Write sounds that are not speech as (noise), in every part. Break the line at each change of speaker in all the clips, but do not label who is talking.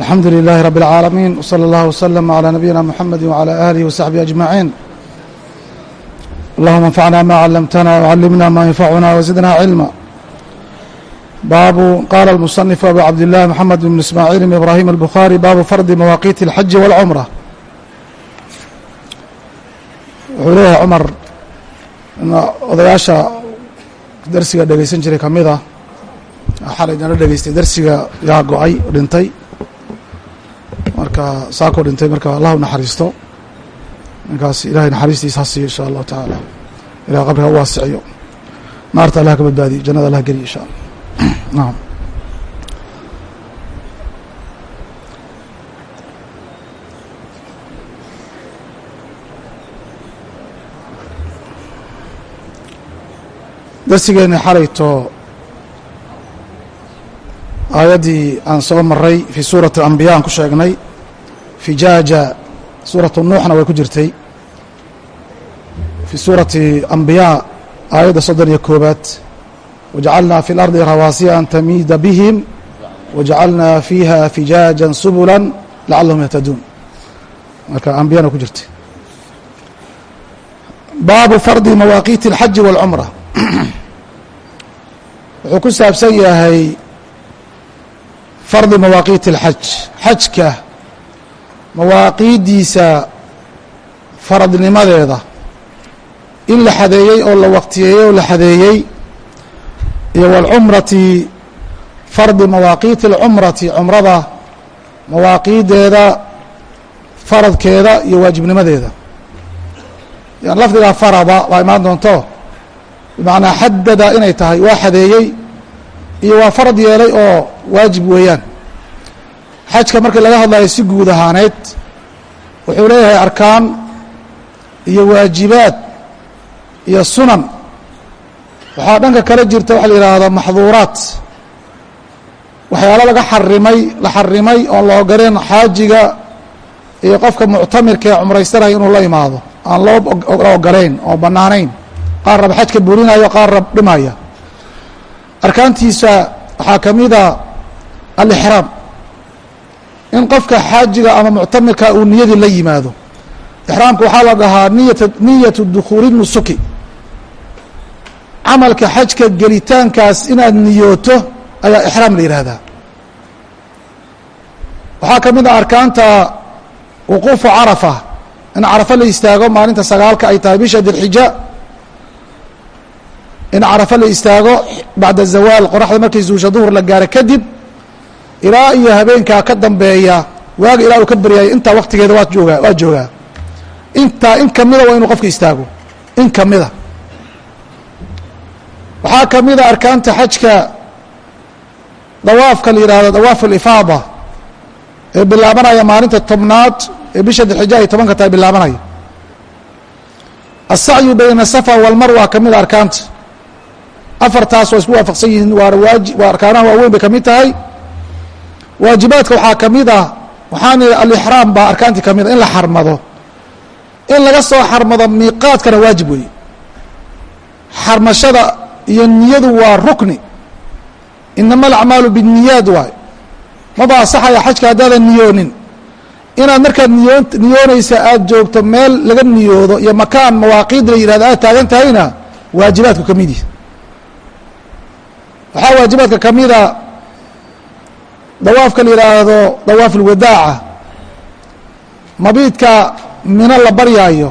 alxamdu لilaahi rab اlcaalamiin wslى اllah wslm عlى nabiyina mxamedi wعlى alihi وsaxbihi aجmaciin allahuma اnfacna ma callamtana wcallimna ma yanfacuna wزidna cilma baabu qaala اlmuصنif abu cabdillahi mxamed bn ismaaciil bn ibrahim الbukhaarي baabu fardi mawaaqiiti اlxaji wاlcumra wuxuu leeyahay cumar odayaasha darsiga dhegeysan jiray kamid ah xalay nala dhegeystay darsiga yaa go-ay dhintay marka saakoo dhintay marka allah naxariisto. Ninkaas ilahay naxariistiisa ha siiyo insha allahu tacaala. Ilahay qabriga u waasiciyo naarta allah ka badbaadiyo jannada allah geliyo insha allah (clears throat) naam. Darsigeeni xalayto aayaddii aan soo maray fii suurati alambiya aan ku sheegnay fijaaja suuratu nuuxna way ku jirtay fii suurati ambiyaa aayadda soddon iyo koobaad wajacalnaa fi اlardi rawaasiya an tamiida bihim wajacalnaa fiiha fijaaja subula lacalahum yahtaduun marka ambiyana ku jirtay baabu fardi mawaaqiiti اlxaji wاlcumra (clears throat) wuxuu ku saabsan yahay fardi mawaaqiiti اlxaj xajka mawaaqiiddiisa faradnimadeeda in la xadeeyey oo la waqtiyeeyey oo la xadeeyey. Iyo wاlcumrati fardi mawaaqiiti اlcumrati cumrada mawaaqiiddeeda faradkeeda iyo waajibnimadeeda. Yan lafdigaa farada waa imaan doonto. Bimacnaa xadada inay tahay waa xadeeyey iyo waa farad yeelay oo waajib weeyaan xajka markii laga hadlayo si guud ahaaneyd wuxuu leeyahay arkaan iyo waajibaad iyo sunan. Waxaa dhanka kale jirta waxa la yidhaahdaa maxduuraat. Waxyaalo laga xarimay la xarimay oon la ogoleen xaajiga iyo qofka muctamirka ee cumraysanaya inuu la imaado. Aan loo ogolayn oo bannaanayn. Qaar rab xajka burinayo qaar rab dhimaya arkaantiisa waxaa ka mida alixraam in qofka xaajiga ama muctamirka uu niyadii la yimaado. Ixraamka waxaa la dhahaa niyat niyatu dukhuuli nusuki. Camalka xajka gelitaankaas inaad niyooto ayaa ixraam la yihahdaa waxaa ka mid a arkaanta wuquufu carafa. In carafo la istaago maalinta sagaalka ay tahay bisha dilxija. In carafo la istaago bacda zawaal qoraxda markay zuusha duhur la gaaro kadib ilaa iyo habeenkaa ka dambeeya waaga ilaa uu ka baryaayo intaa waktigeeda waa joogaa waa joogaa intaa in kamida waa inuu qofka istaago. In kamida waxaa kamida arkaanta xajka dawaafka la yidhahdo dawaaf alifaada ee bilaabanaya maalinta tobnaad ee bisha dilxija ay tobanka tahay bilaabanaya. Asacyu bayna safa walmarwa kamida arkaanta. Afartaas waa isku waafaqsan yihiin waana waaji waa arkaanaha waaweyn bay ka mid tahay waajibaadka waxaa ka mid ah waxaan idhi alixraam baa arkaantii ka mid a in la xarmado. In laga soo xarmado miiqaadkana waajib weeye. Xarmashada iyo niyadu waa rukni. Inama alacmaalu binniyaad waay maba asaxaya xajka haddaadan niyoonin. Inaad markaad niyo niyoonaysa aada joogto meel laga niyoodo iyo makaan mawaaqiid la yihahdo aad taagan tahayna waajibaadku ka mid yihi waxaa waajibaadka ka mida dawaafka la yidhaahdo dawaaf ulwadaaca mabiidka mino la baryaayo.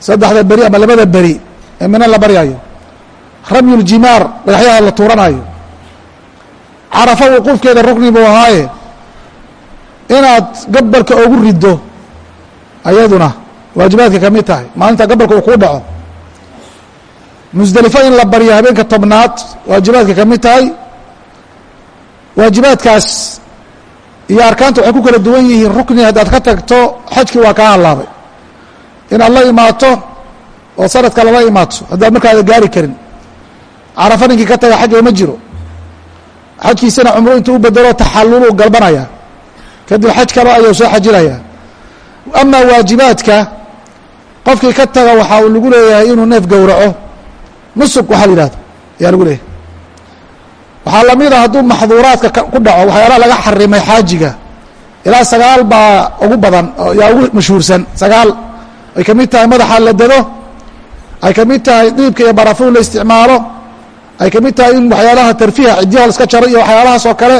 Saddexda beri ama labada beri ee mino la baryaayo. Ramyuljimaar dhagaxyaha la tuuranayo. Carafo wuquufkeeda rukni buu ahaaye. Inaad gabalka ugu riddo ayaduna waajibaadka ka mid tahay. Maalinta gabalka uu kuu dhaco. Musdelifo in la baryo habeenka tobnaad waajibaadka ka mid tahay waajibaadkaas iyo arkaanta waxay ku kala duwan yihiin rukni haddaad ka tagto xajkii waa kaa hallaabay inaad la imaato oo sanadka lala imaato haddaad markaada gaari karin carafo ninkii ka taga xajga ma jiro. Xajkiisana cumro intuu u bedelo taxallulu galbanaya. Kadib xaj kale ayuu soo xajinayaa amaa waajibaadka qofkii ka taga waxaa uu lagu leeyahay inuu neef gowraco nusug waxaa la yihahdo ayaa lagu leeyahay waxaa lamida hadduu maxduuraadka ku dhaco waxyaalaha laga xarimay xaajiga ilaa sagaal baa ugu badan yaa ugu mashhuursan sagaal. Ay ka mid tahay madaxa la dado ay ka mid tahay diibka iyo barafuun la isticmaalo ay ka mid tahay in waxyaalaha tarfiha cidyaha laska jaro iyo waxyaalahaas oo kale.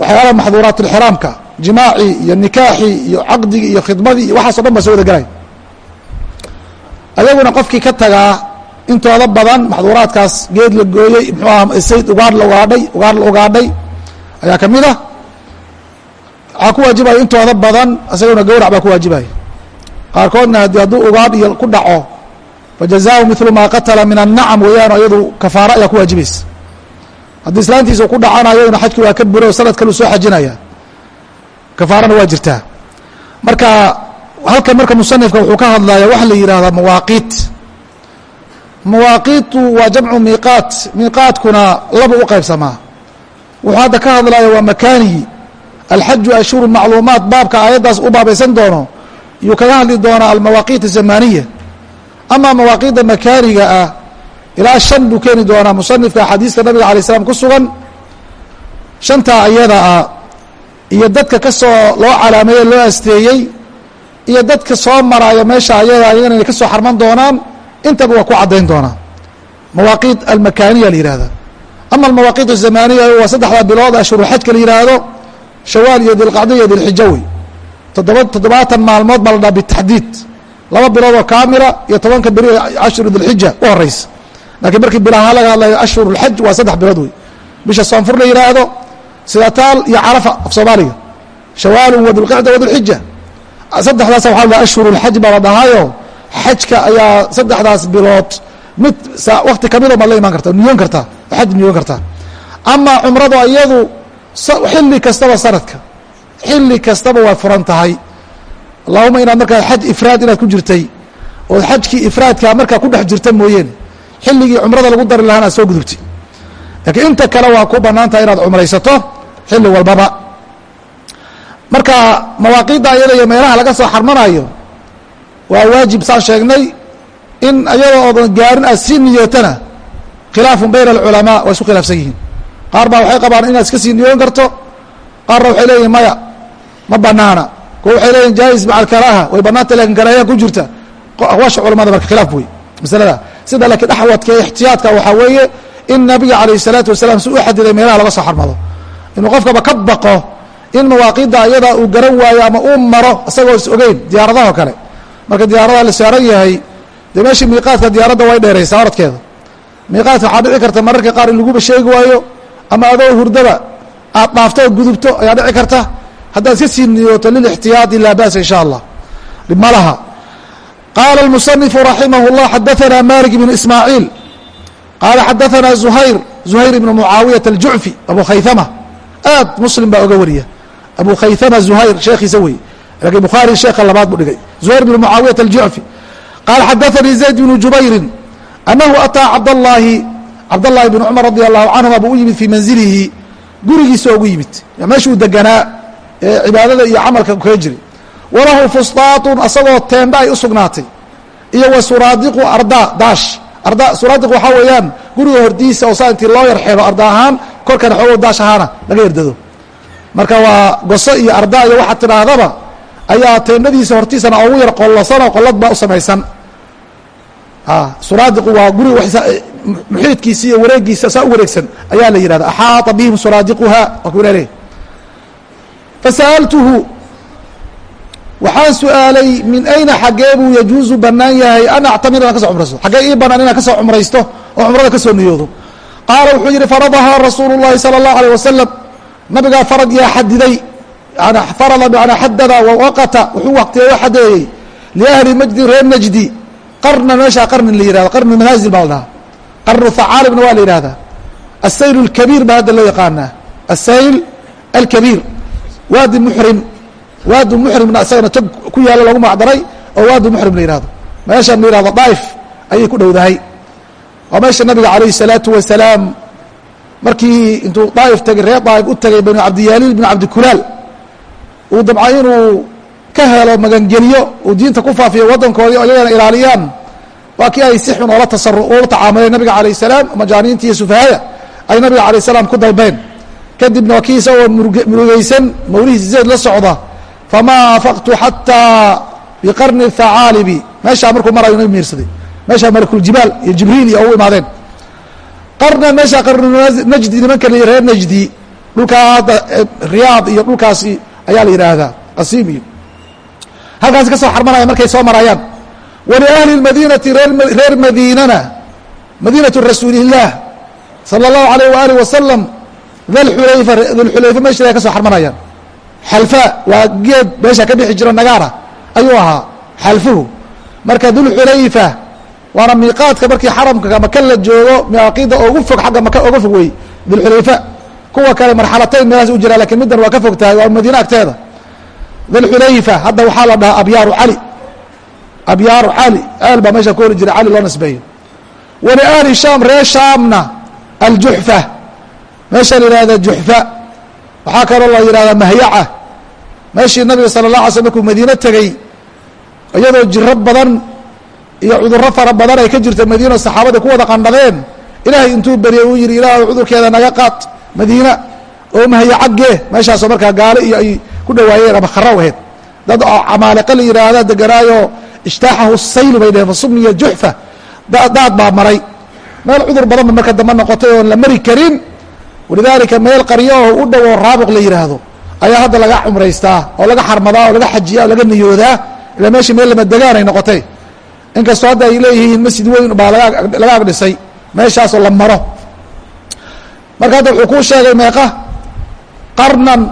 Waxyaalaha maxduuraat اlxiraamka jimaacii iyo nikaaxii iyo caqdigii iyo khidmadii iyo waxaaso dhan baa soo wada gelay ayaguna qofkii ka tagaa intooda badan maxduuraadkaas geed la gooyey mxuu aha sayd ugaadh la ugaadhay ugaadh la ugaadhay ayaa ka mid ah. Waxaa ku waajibaya intooda badan isaguna gawrac baa ku waajibaya qaarkoodna haddii hadduu ugaadh iyo ku dhaco fajazaau milu maa qatala min annacam weeyaan iyadu kafaaro ayaa ku waajibaysa haddii islaantiisa ku dhacana iyaduna xajki waa ka buro sanad kalu soo xajinaya kafaarana waa jirtaa. Marka halkan marka musanifka wuxuu ka hadlaya waxa la yihahdaa mawaaqiit mawaaqiitu waa jamcu miiqaat miiqaatkuna laba u qaybsamaa wuxuu hadda ka hadlaya waa makaanigi alxaju ashhuru macluumaat baabka aayaddaas u baabaysan doono yuu kaga hadli doonaa almawaaqiit azamaniya ama mawaaqiidda makaaniga ah ilaa shan buu keeni doonaa musanifka axaadiista nabiga alay slam ku sugan. Shantaa iyada ah iyo dadka ka soo loo calaameeye loo asteeyey iyo dadka soo maraayo meesha ayada inay ka soo xarman doonaan intaba waa ku caddayn doonaa. Mawaaqiit almakaaniya la yihahda ama almawaaqiit azamaniya waa saddexda bilood ashhurulxajka la yihaahdo shawaal iyo dilqacdo iyo dilxija wey toddoba toddobaatan maalmood baa la dhaha laba bilood oo kaamila iyo tobanka beri ashhuru dilxija u horeysa lakiin markii bilaha laga hadlayo ashhur اlxaj waa saddex bilood wey. Bisha soonfur la yihaahdo sida taal iyo carafa af soomaaliga. Shawaalu wa dulqicda wa dulxija saddexdaas waxa la ashhur اlxaj baa la dhahaayo xajka ayaa saddexdaas bilood mid wakti kamida maad la imaan karta niyoon kartaa xaj niyoon kartaa ama cumradu iyadu xilli kastaba sanadka xilli kastaba waa furan tahay. Allahuma inaad markaa xaj ifraad inaad ku jirtay ood xajkii ifraadka markaa ku dhex jirta mooyeene xilligii cumrada lagu dari lahaan aad soo gudubtay. Laakiin inta kale waa ku bannaan tahay inaad cumraysato xilli walbaba. Marka mawaaqiidda iyada iyo meelaha laga soo xarmanayo waa waajib saan sheegnay in iyadoo oodan gaarin aad sii niyootana khilaafun bayna alculamaa waa isku khilaafsan yihiin. Qaar baa waxay qabaan inaad iska sii niyoon karto qaarna waxay leeyihiin maya ma banaana kuwa waxay leeyihiin jaais maca alkaraaha way banaanta laakiin karaahiya ku jirta. Aqwaasha culamada marka khilaaf wey masalada sida laakiin axwadka ixtiyaadka waxaa weeye in nabiga calayh isalaatu wasalaam si u xadiday meelaha laga soo xarmado. Inuu qofkaba ka baqo in mawaaqiidda iyada uu garan waayo ama uu maro isagoo is ogeyn diyaaradaho kale marka diyaarada la saaran yahay dee meeshii miiqaadka diyaaradda way dheeraysaa oradkeeda miiqaadka waxaa dhici karta mararka qaar in laguba sheegi waayo ama adoo hurdada aad dhaafto oo gudubto ayaa dhici karta. Haddaad ka sii niyooto lilixtiyaadi laa ba'sa in sha allah. Dhib laha. Qaala اlmusanifu raximah اllah xadaanaa malik ibnu ismaaciil. Qaala xadaanaa zuhayr zuhayr ibnu mucaawiyata aljucfi abu khayhama aad muslim baa oga wariya. Abu khayhama zuhayr sheekhiisa weye laakiin bukhaari sheekha labaad buu dhigay. زuhayr bn mucaawiyaة الjucfi qaala xadaثanii zayd bn jubayri anahu ataa cabdالlahi cabdالlahi bn cumar radي الlahu canهuma buu u yimid fii manzilihi gurigiisa ugu yimid meeshuu deganaa ee cibaadada iyo camalka kaga jiray walahu fusطaatun asagoo teendha ay u sugnaatay iyo wa suraadiqu arda daash arda suraadiq waxaa weeyaan guriga hordiisa oo saa intii loo yar xeelo arda ahaan korkana xoogo daash ahaana laga yardado marka waa goso iyo arda iyo waxaad tidhaahdaba ayaa teendadiisa hortiisana ugu yar qollosanoo qolladba u samaysan. Suraadiqu waa guri muxiidkiisa iyo wareegiisa saa u wareegsan. Ayaa la yihahda axaata bihim suraadiquha waa ku ila leey fasa'altuhu waxaan su'aalay min ayna xaggee buu yajuuzu bannaan yahay an actamira inaan ka so cumraysto? Xaggee ii bannaan inaan ka soo cumraysto oo cumrada ka soo niyoodo? Qaala wuxuu yidhi faradahaa rasuulu llahi sala allahu aleyh wasalam nabigaa farad yaa xadiday farada manaa xadada wawaqata wuxuu waqtiya u xadeeyey liahli majdin reer najdi qarna meeshaa qarnin la yihahdo qarni manaazil baa la dhahaa qarnu thacaalibna waa la yihahdaa asayl اlkabiir baa hadda loo yaqaanaa asayl alkabiir waadi muxrim waadi muxrimna isagana tog ku yaalo lagu magacdaray oo waadi muxrim la yihahdo meeshan la yihahdo daaif ayay ku dhowdahay waa meesha nabiga calayh الsalaatu wasalaam markii intuu daaif tegay reer daaif u tegay banu cabdiyaaliil bn cabdikulaal uu dabcay inuu ka helo magangeliyo uu diinta ku faafiyo waddankoodii oo iyagana ilaaliyaan. Waa kii ay si xun oola tasaru oola tacaamuleen nabiga calayh الsalaam majaaniinta iyo sufahada ay nabiga alay slam ku dalbeen. Kadibna waa kii isagoo murugeysan mawlihiis zayd la socda. Famaa afaqtu xataa biqarni thacaalibi meeshaa markuu marayo nabi miirsaday. Meeshaa malakuljibaal iyo jibriil iyo u imaadeen. Qarnan meeshaa qarnu najdi nimanka reer najdi dhulkaa hadda riyaad iyo dhulkaasi ayaa la yidhaahdaa qasiim iyo. Halkaasi ka xarmanaya markay soo marayaan waliahli lmadiinati reer madiinana madiinatu rasuulillaah sala allahu alayh waalih wasalam dalxulayfa dulxulayfa meeshiay ka soo xarmanayaan. Xalfaa waa geed meesha ka bixi jiro nagaara ayuu ahaa xalfuhu. Marka dulxulayfa waana miiqaadka markii xaramka maka la joogo miaaqiida ugu fog xagga maka uga fog wey dulxulayfa kuwa kale marxalatayn meelaas u jira laakiin middan waa ka fog tahay waa madiine agteeda. Dulxulayfa hadda waxaa la dhahaa abyaaru cali abyaaru cali aal baa meesha ku hori jiray cali loo nisbeeyo waliahli shaam reer shaamna aljuxfa meesha la yihahda juxfa waxaa kaloo la yihahdaa mahyaca. Meeshii nabiga sala اla alay slm markuu madiine tegey iyadoo jiro badan iyo cuduro fara badan ay ka jirta madiina saxaabadii ku wada qandhadeen ilaahay intuu beriyey uu yihi ilaah cudurkeeda naga qaad madiina oo mahayacagee meeshaasoo markaa gaale iyo ay ku dhawaayeen ama kharaw ahayd. Dad camaaliqa la yidhaahda deganaayo ijtaaxahu saylu bay dheheen fasumiya juxfa daad baa maray. Meel cudur badan ba marka dambe noqotay oon la mari karin. Walidaalika meel qaryo oo u dhow oo raabuq la yidhaahdo ayaa hadda laga cumraystaa oo laga xarmadaa oo laga xajiyaa oo laga niyoodaa ilaa meeshii meel lama degaan ay noqotay. Inkastoo hadda ay leeyihiin masjid weyn baa laga ag dhisay meeshaasoo la maro marka hadda wuxuu kuu sheegay meeqa qarnan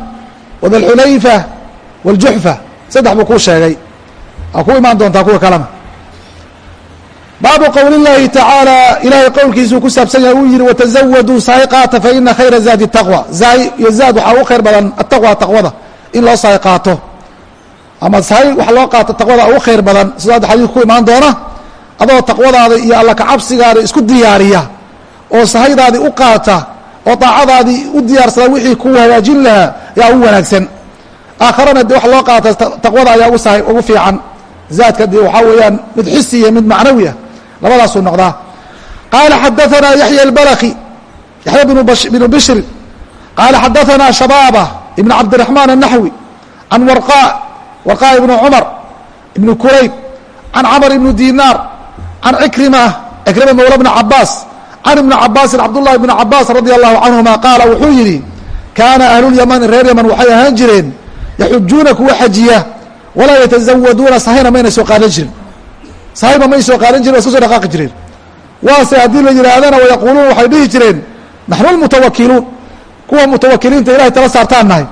wadalxulayfa wاljuxfa saddex buu kuu sheegay. Aa ku imaan doontaa kuwa kalena. Baabu qowli اllahi tacaala ilahay qowlkiisuu ku saabsan yahay uu yihi watazawaduu saayqaata faina khayra zaadi taqwa. Zaay iyo zaad waxaa u khayr badan ataqwa taqwada. In loo saay ama sahay wax loo qaato taqwada ugu khayr badan. Sidaad xadiidku ku imaan doona. Adoo taqwadaada iyo alla kacabsigaada isku diyaariya. Oo sahaydaadii u qaata oo daacadaadii u diyaarsada wixii ku hagaajin lahaa ayaa ugu wanaagsan aakharana de wax loo qaata taqwada ayaa ugu sahay ugu fiican zaadka de waxaa weeyaan mid xisi iyo mid macnawi ah labadaasuu noqdaa qaala xadaثana yaحya اbalki yaحya bnu bishr qaala xadaثana shabaaba ibn cabdiرaحmaan الnaxwi can warqa warqa ibn cumar ibn kurayb can camr ibn dinaar can cikrima cikrima mawla bn cabaas can ibni cabaasin cabdullahi bni cabaas radi allahu canhuma qaala wuxuu yidhi kaana ahlulyamani reer yaman waxay ahaan jireen yaxujuuna kuwa xajiya walaa yatazawaduuna sahayna mayna soo qaadan jirin. Sahayba may soo qaadan jirin iska soo dhaqaaqi jireen. Waase haddii la yidhaahdana wayaquuluuna waxay dhihi jireen naxnu lmutawakiluun kuwa mutawakiliinta ilahay tala saartaan nahay.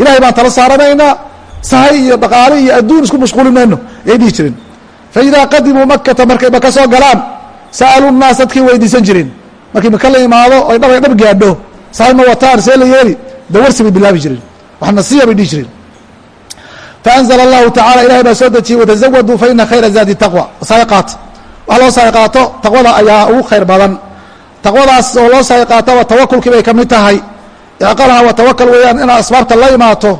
Ilahay baan tala saaranaynaa sahay iyo dhaqaale iyo adduun isku mashquuli mayno ayay dhihi jireen. Faidaa qadimuu makata markay maka soo galaan sa'aluu naas dadkii weydiisan jireen markii maka la imaado oy dhab ay dhab gaadho sahay ma wataan see la yeeli dawarsi bay bilaabi jireen waxna siiya bay dhihi jireen faanzla allahu tacala ilahay baa soo dejiyey watazawaduu faina khayra zaadi taqwa sahay qaata wax loo sahay qaato taqwada ayaa ugu khayr badan taqwadaas oo loo sahay qaataba tawakulkii bay ka mid tahay aqalha wa weeyaan inaad asbaabta la imaato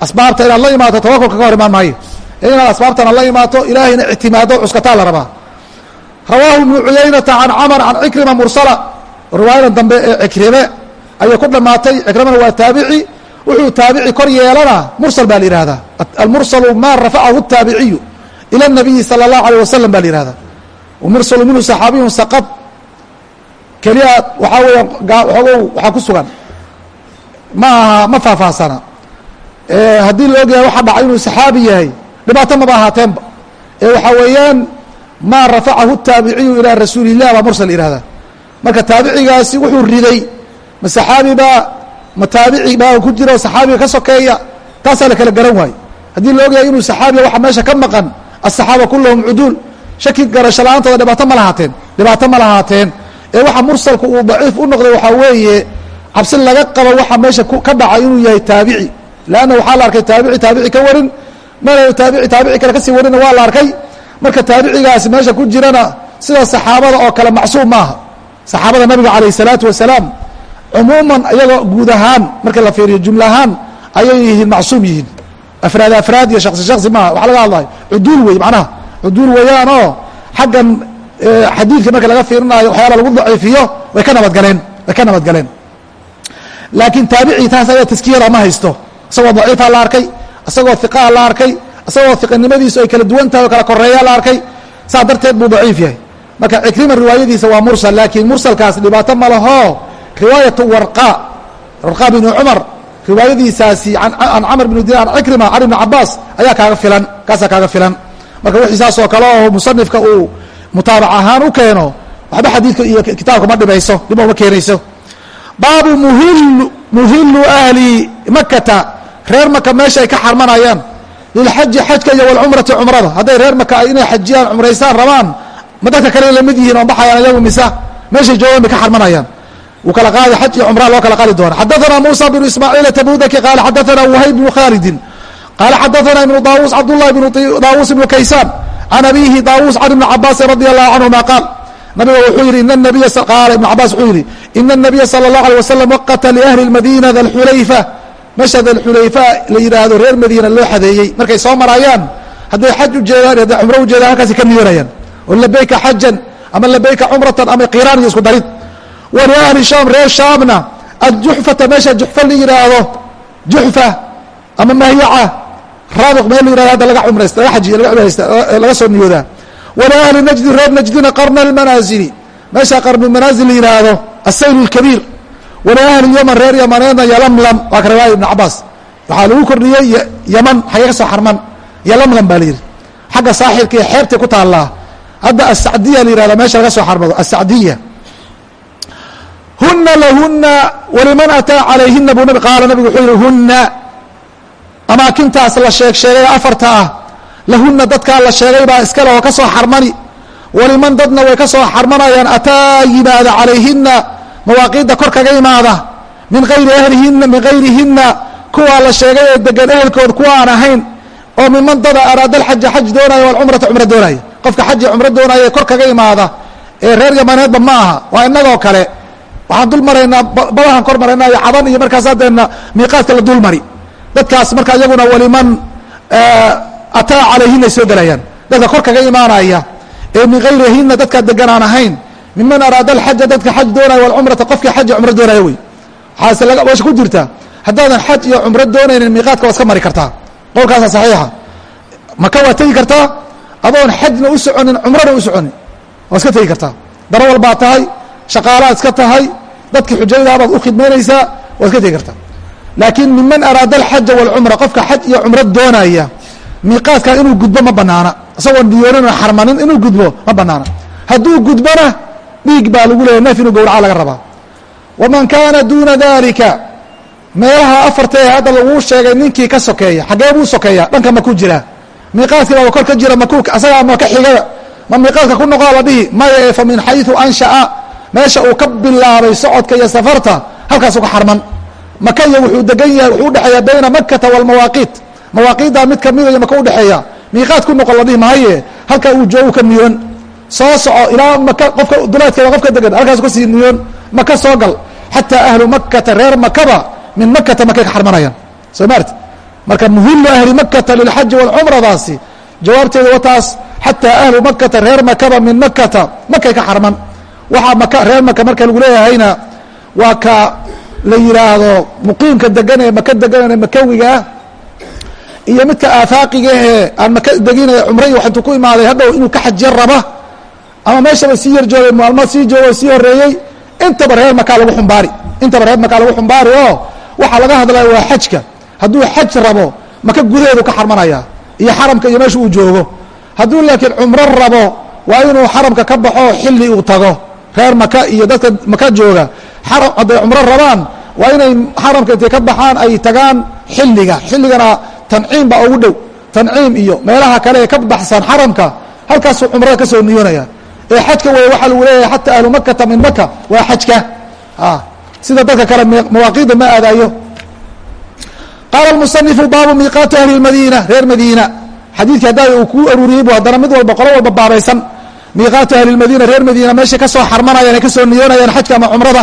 asbaabta inaad la imaato tawakulka ka hor imaan maayo inaad asbaabtana la imaato ilaahayna ictimaado cuskataa la rabaa rawaahu ibnu cuyaynata can camar can cikrima mursala. Riwaayada dambe ee cikrime ayay ku dhammaatay. Cikrimana waa taabici. Wuxuu taabici kor yeelana mursal baa la yihahdaa almursalu maa rafacahu taabiciyu ila nabiyi sala allahu aleyh wasalam ba la yihahdaa mursalu minhu saxaabiyun saqad keliya waxaa weeyaan xoogow waxaa ku sugan. Ma aha ma faahfaahsana haddii la og waxa dhacay inuu saxaabi yahay dhibaato maba ahaateenba ee waxaa weeyaan maa rafacahu taabiciyu ilaa rasuuli illah baa mursal ihahdaa marka taabicigaasi wuxuu riday ma saxaabibaa ma taabici baa ku jiro saxaabiga ka sokeeya taasaa la kala garan waaye haddii la ogyahay inuu saxaabiga waxa meesha ka maqan asaxaaba kulluhum cuduul shaki garasho dhibaato ma lahaateen dhibaato ma lahaateen. Ee waxa mursalku uu daciif u noqday waxaa weeye cabsi laga qabo waxa meesha ka dhacay inuu yahay taabici. Leanna waxaa la arkay taabici taabici ka warin manayu taabici taabici kale ka sii warina waa la arkay marka taabicigaasi meesha ku jirana sida saxaabada oo kale macsuum maaha. Saxaabada nabiga calayh الsalaatu wasalaam cumuuman iyagoo guud ahaan marka la fiiriyo jumla ahaan ayay yihiin macsuum yihiin. Afraad afraad iyo shaksi shaksi maaha. Waxa laga hadlayo cuduul wey macnaha. Cuduul weeyaan oo xaggan xadiidka marka laga fiirinayo waxyaala lagu daciifiyo way ka nabadgaleen way ka nabadgaleen laakiin taabici taas ayaa taskiyada ma haysto. Isagoo daciifa la arkay isagoo iqaa la arkay isagoo iqanimadiisu ay kala duwan tahay oo kala koreeya la arkay saa darteed buu daciif yahay. Marka cikrima riwaayadiisa waa mursal laakiin mursalkaas dhibaato ma laho. Riwaayatu warqa warqa binu cumar riwaayadiisaasi an camr bn dinar an cikrima can ibni cabaas ayaa kaaga filan kaasaa kaaga filan. Marka wixii saas oo kale oo musanifka uu mutaabac ahaan u keeno waxba xadiidka iyo kitaabka ma dhibayso dhib uma keenayso. Baabu muhilu muhilu ahli makata reer maka meesha ay ka xarmanayaan lilxaji xajka iyo walcumrati cumrada hadday reer maka inay xajiyaan cumraysaan rabaan ma dadka kale lamid yihiin oon baxayaan ayagu misa meeshay joogaan bay ka xarmanayaan wuu kala qaadi xaj iyo cumra loo kala qaadi doona xadaثana musa bn ismaaciil tabudaki qaala xadaثana whayb bnu khaalidin qaala xadaثana ibnu daawuus cabdullahi bn daawuus ibnu kaysaan can abihi daawuus can ibni cabaasin radi allahu canهuma qaal nabiga wuxuu yihi in nabiya qaala ibn cabaas wuxuu yihi ina الnabiya salى الlahu alيه wasalam waqata liahli اmadina dalxulayfa meesha dalxulayfa la yidhaahdo reer madiina loo xadeeyey. Markay soo maraayaan hadday xaj ujeedaan hadday cumro ujeedaan halkaasi ka niyoonayaan oo labayka xajan ama labayka cumratan ama qiraan iyo isku darid waliahli shaam reer shaamna ajuxfata meesha juxfa la yidhaahdo juxfa ama mahyaca raabiq meel la yiraahdo hadda laga cumraysta laga xajiy laga cumraysta laga soo niyoodaa waliahli najdi reer najdina qarna almanaazili meesha qarnu manaazil la yidhaahdo asayl اlkabiir waliahli yaman reer yamaneedna yalamlam waa ka riwaaya ibn cabaas waxaa lagu kordhiyey yaman xagee ka xarman. Yalamlam baa la yidhi. Xagga saaxilka iyo ku taallaa. Hadda asacdiya la yihahda meesha laga soo xarmado asacdiya huna lahuna waliman ataa calayhina buu nab qaala nabigu wuxuu yihi huna amaakintaas la sheeg sheegay afarta ah. Lahuna dadkaa la sheegay baa iskale oo ka soo xarmani. Waliman dadna way ka soo xarmanayaan ataa yimaada calayhina mawaaqiidda kor kaga imaada min ayri ahlihina min gayrihina kuwaa la sheegay ee degan ehelkood kuwa aan ahayn oo miman dada araada alxaja xaj doonaya walcumrata cumro doonaya. Qofka xaji cumro doonaya kor kaga imaada ee reer yamaneedba ma aha. Waa inagoo kale waxaan dul maraynaa badahan kor maraynaa iyo cadan iyo markaas hadeena miiqaadka la dul mari. Dadkaas marka iyaguna waliman ataa calayhina soo gelayaan dadka kor kaga imaanaya ee min gayrihina dadkaa degan aan ahayn miman araada alxaja dadka xaj doonaya walcumrata qofkii xaji cumro doonaya wey. Waxaase meesha ku jirta. Haddaadan xaj iyo cumro doonaynin miiqaadka waa iska mari kartaa qowlkaasa saxiixa. Maka waa tegi kartaa adoon xajna u soconin cumrona u soconin waa iska tegi kartaa darawal baa tahay shaqaalaad iska tahay dadkii xujayadaabaad u khidmaynaysaa waa iska tegi kartaa laakiin miman araada alxaja walcumra qofka xaj iyo cumro doonaya miiqaadkan inuu gudbo ma banaana isagoo niyoonin xarmanin inuu gudbo ma banaana hadduu gudbona dhiig baa lagu leeya neef inuu gowraca laga rabaa. Waman kaana duuna dalika meelaha afarta ee hadda laguu sheegay ninkii ka sokeeya xaggee buu sokeeya dhanka makuu jiraa miiqaadkii baaba kor ka jira makuu asagaa ma ka xigada ma miiqaadka ku noqoa la dhihi maya fa min xayثu ansha'a meesha uu ka bilaabay socodka iyo safarta halkaasuu ka xarman. Maka wuxuu degan yahay wuxuu udhexeeya bayna makata wاlmawaaqiit mawaaqiiddaa mid kamida iyo maka udhexeeya miiqaad ku noqon la maaye halkaa uu joogu ka niyoon soo soco ilaa maka qofka duleedkeeda qofka degan halkaasu ka sii niyoon maka soo gal. Xataa ahlu makata reer makaba min makata makay ka xarmanayaan soo maarti marka muhilu ahli makata lilxaji walcumradaasi jawaabteeda wataas xataa ahlu makata reer makaba min makata makay ka xarman. Waxaa maka reer maka marka lagu leeyahayna waa ka la yidhaahdo muqiimka degan ee maka degan ee makawiga ah iyo midka aafaaqiga ahee aan maka deginaya cumra iyo wax intuu ku imaaday hadhow inuu ka xajiyo raba ama meeshaba sii yar joogay maalmo sii joogo sii horeeyey intaba reer makaa lagu xumbaari. Intaba reer makaa lagu xumbaari oo waxaa laga hadlaya waa xajka. Hadduu xaj rabo maka gudaheedu ka xarmanaya iyo xaramka iyo meesha uu joogo. Hadduu laakiin cumro rabo waa inuu xaramka ka baxo xilli uu tago. Reer maka iyo dadka maka jooga xaram hadday cumro rabaan waa inay xaramka intay ka baxaan ay tagaan xilliga. Xilligana tanciim baa ugu dhow. Tanciim iyo meelaha kale ee ka baxsan xaramka halkaasuu cumrada ka soo niyoonaya ee xajka wey waxaa lagu leeyahay xataa ahlu makata min maka waa xajka. Sida dadka kale mawaaqiida ma aadaayo. Qaala musanifu baabu miiqaatu ahli madiina reer madiina. Xadiidkii haddaa uu kuu aruuriyey bu haddana mid walba qolo walba baabaysan. Miiqaatu ahli madiina reer madiina meeshay ka soo xarmanayaan ay ka soo niyoonayaan xajka ama cumrada.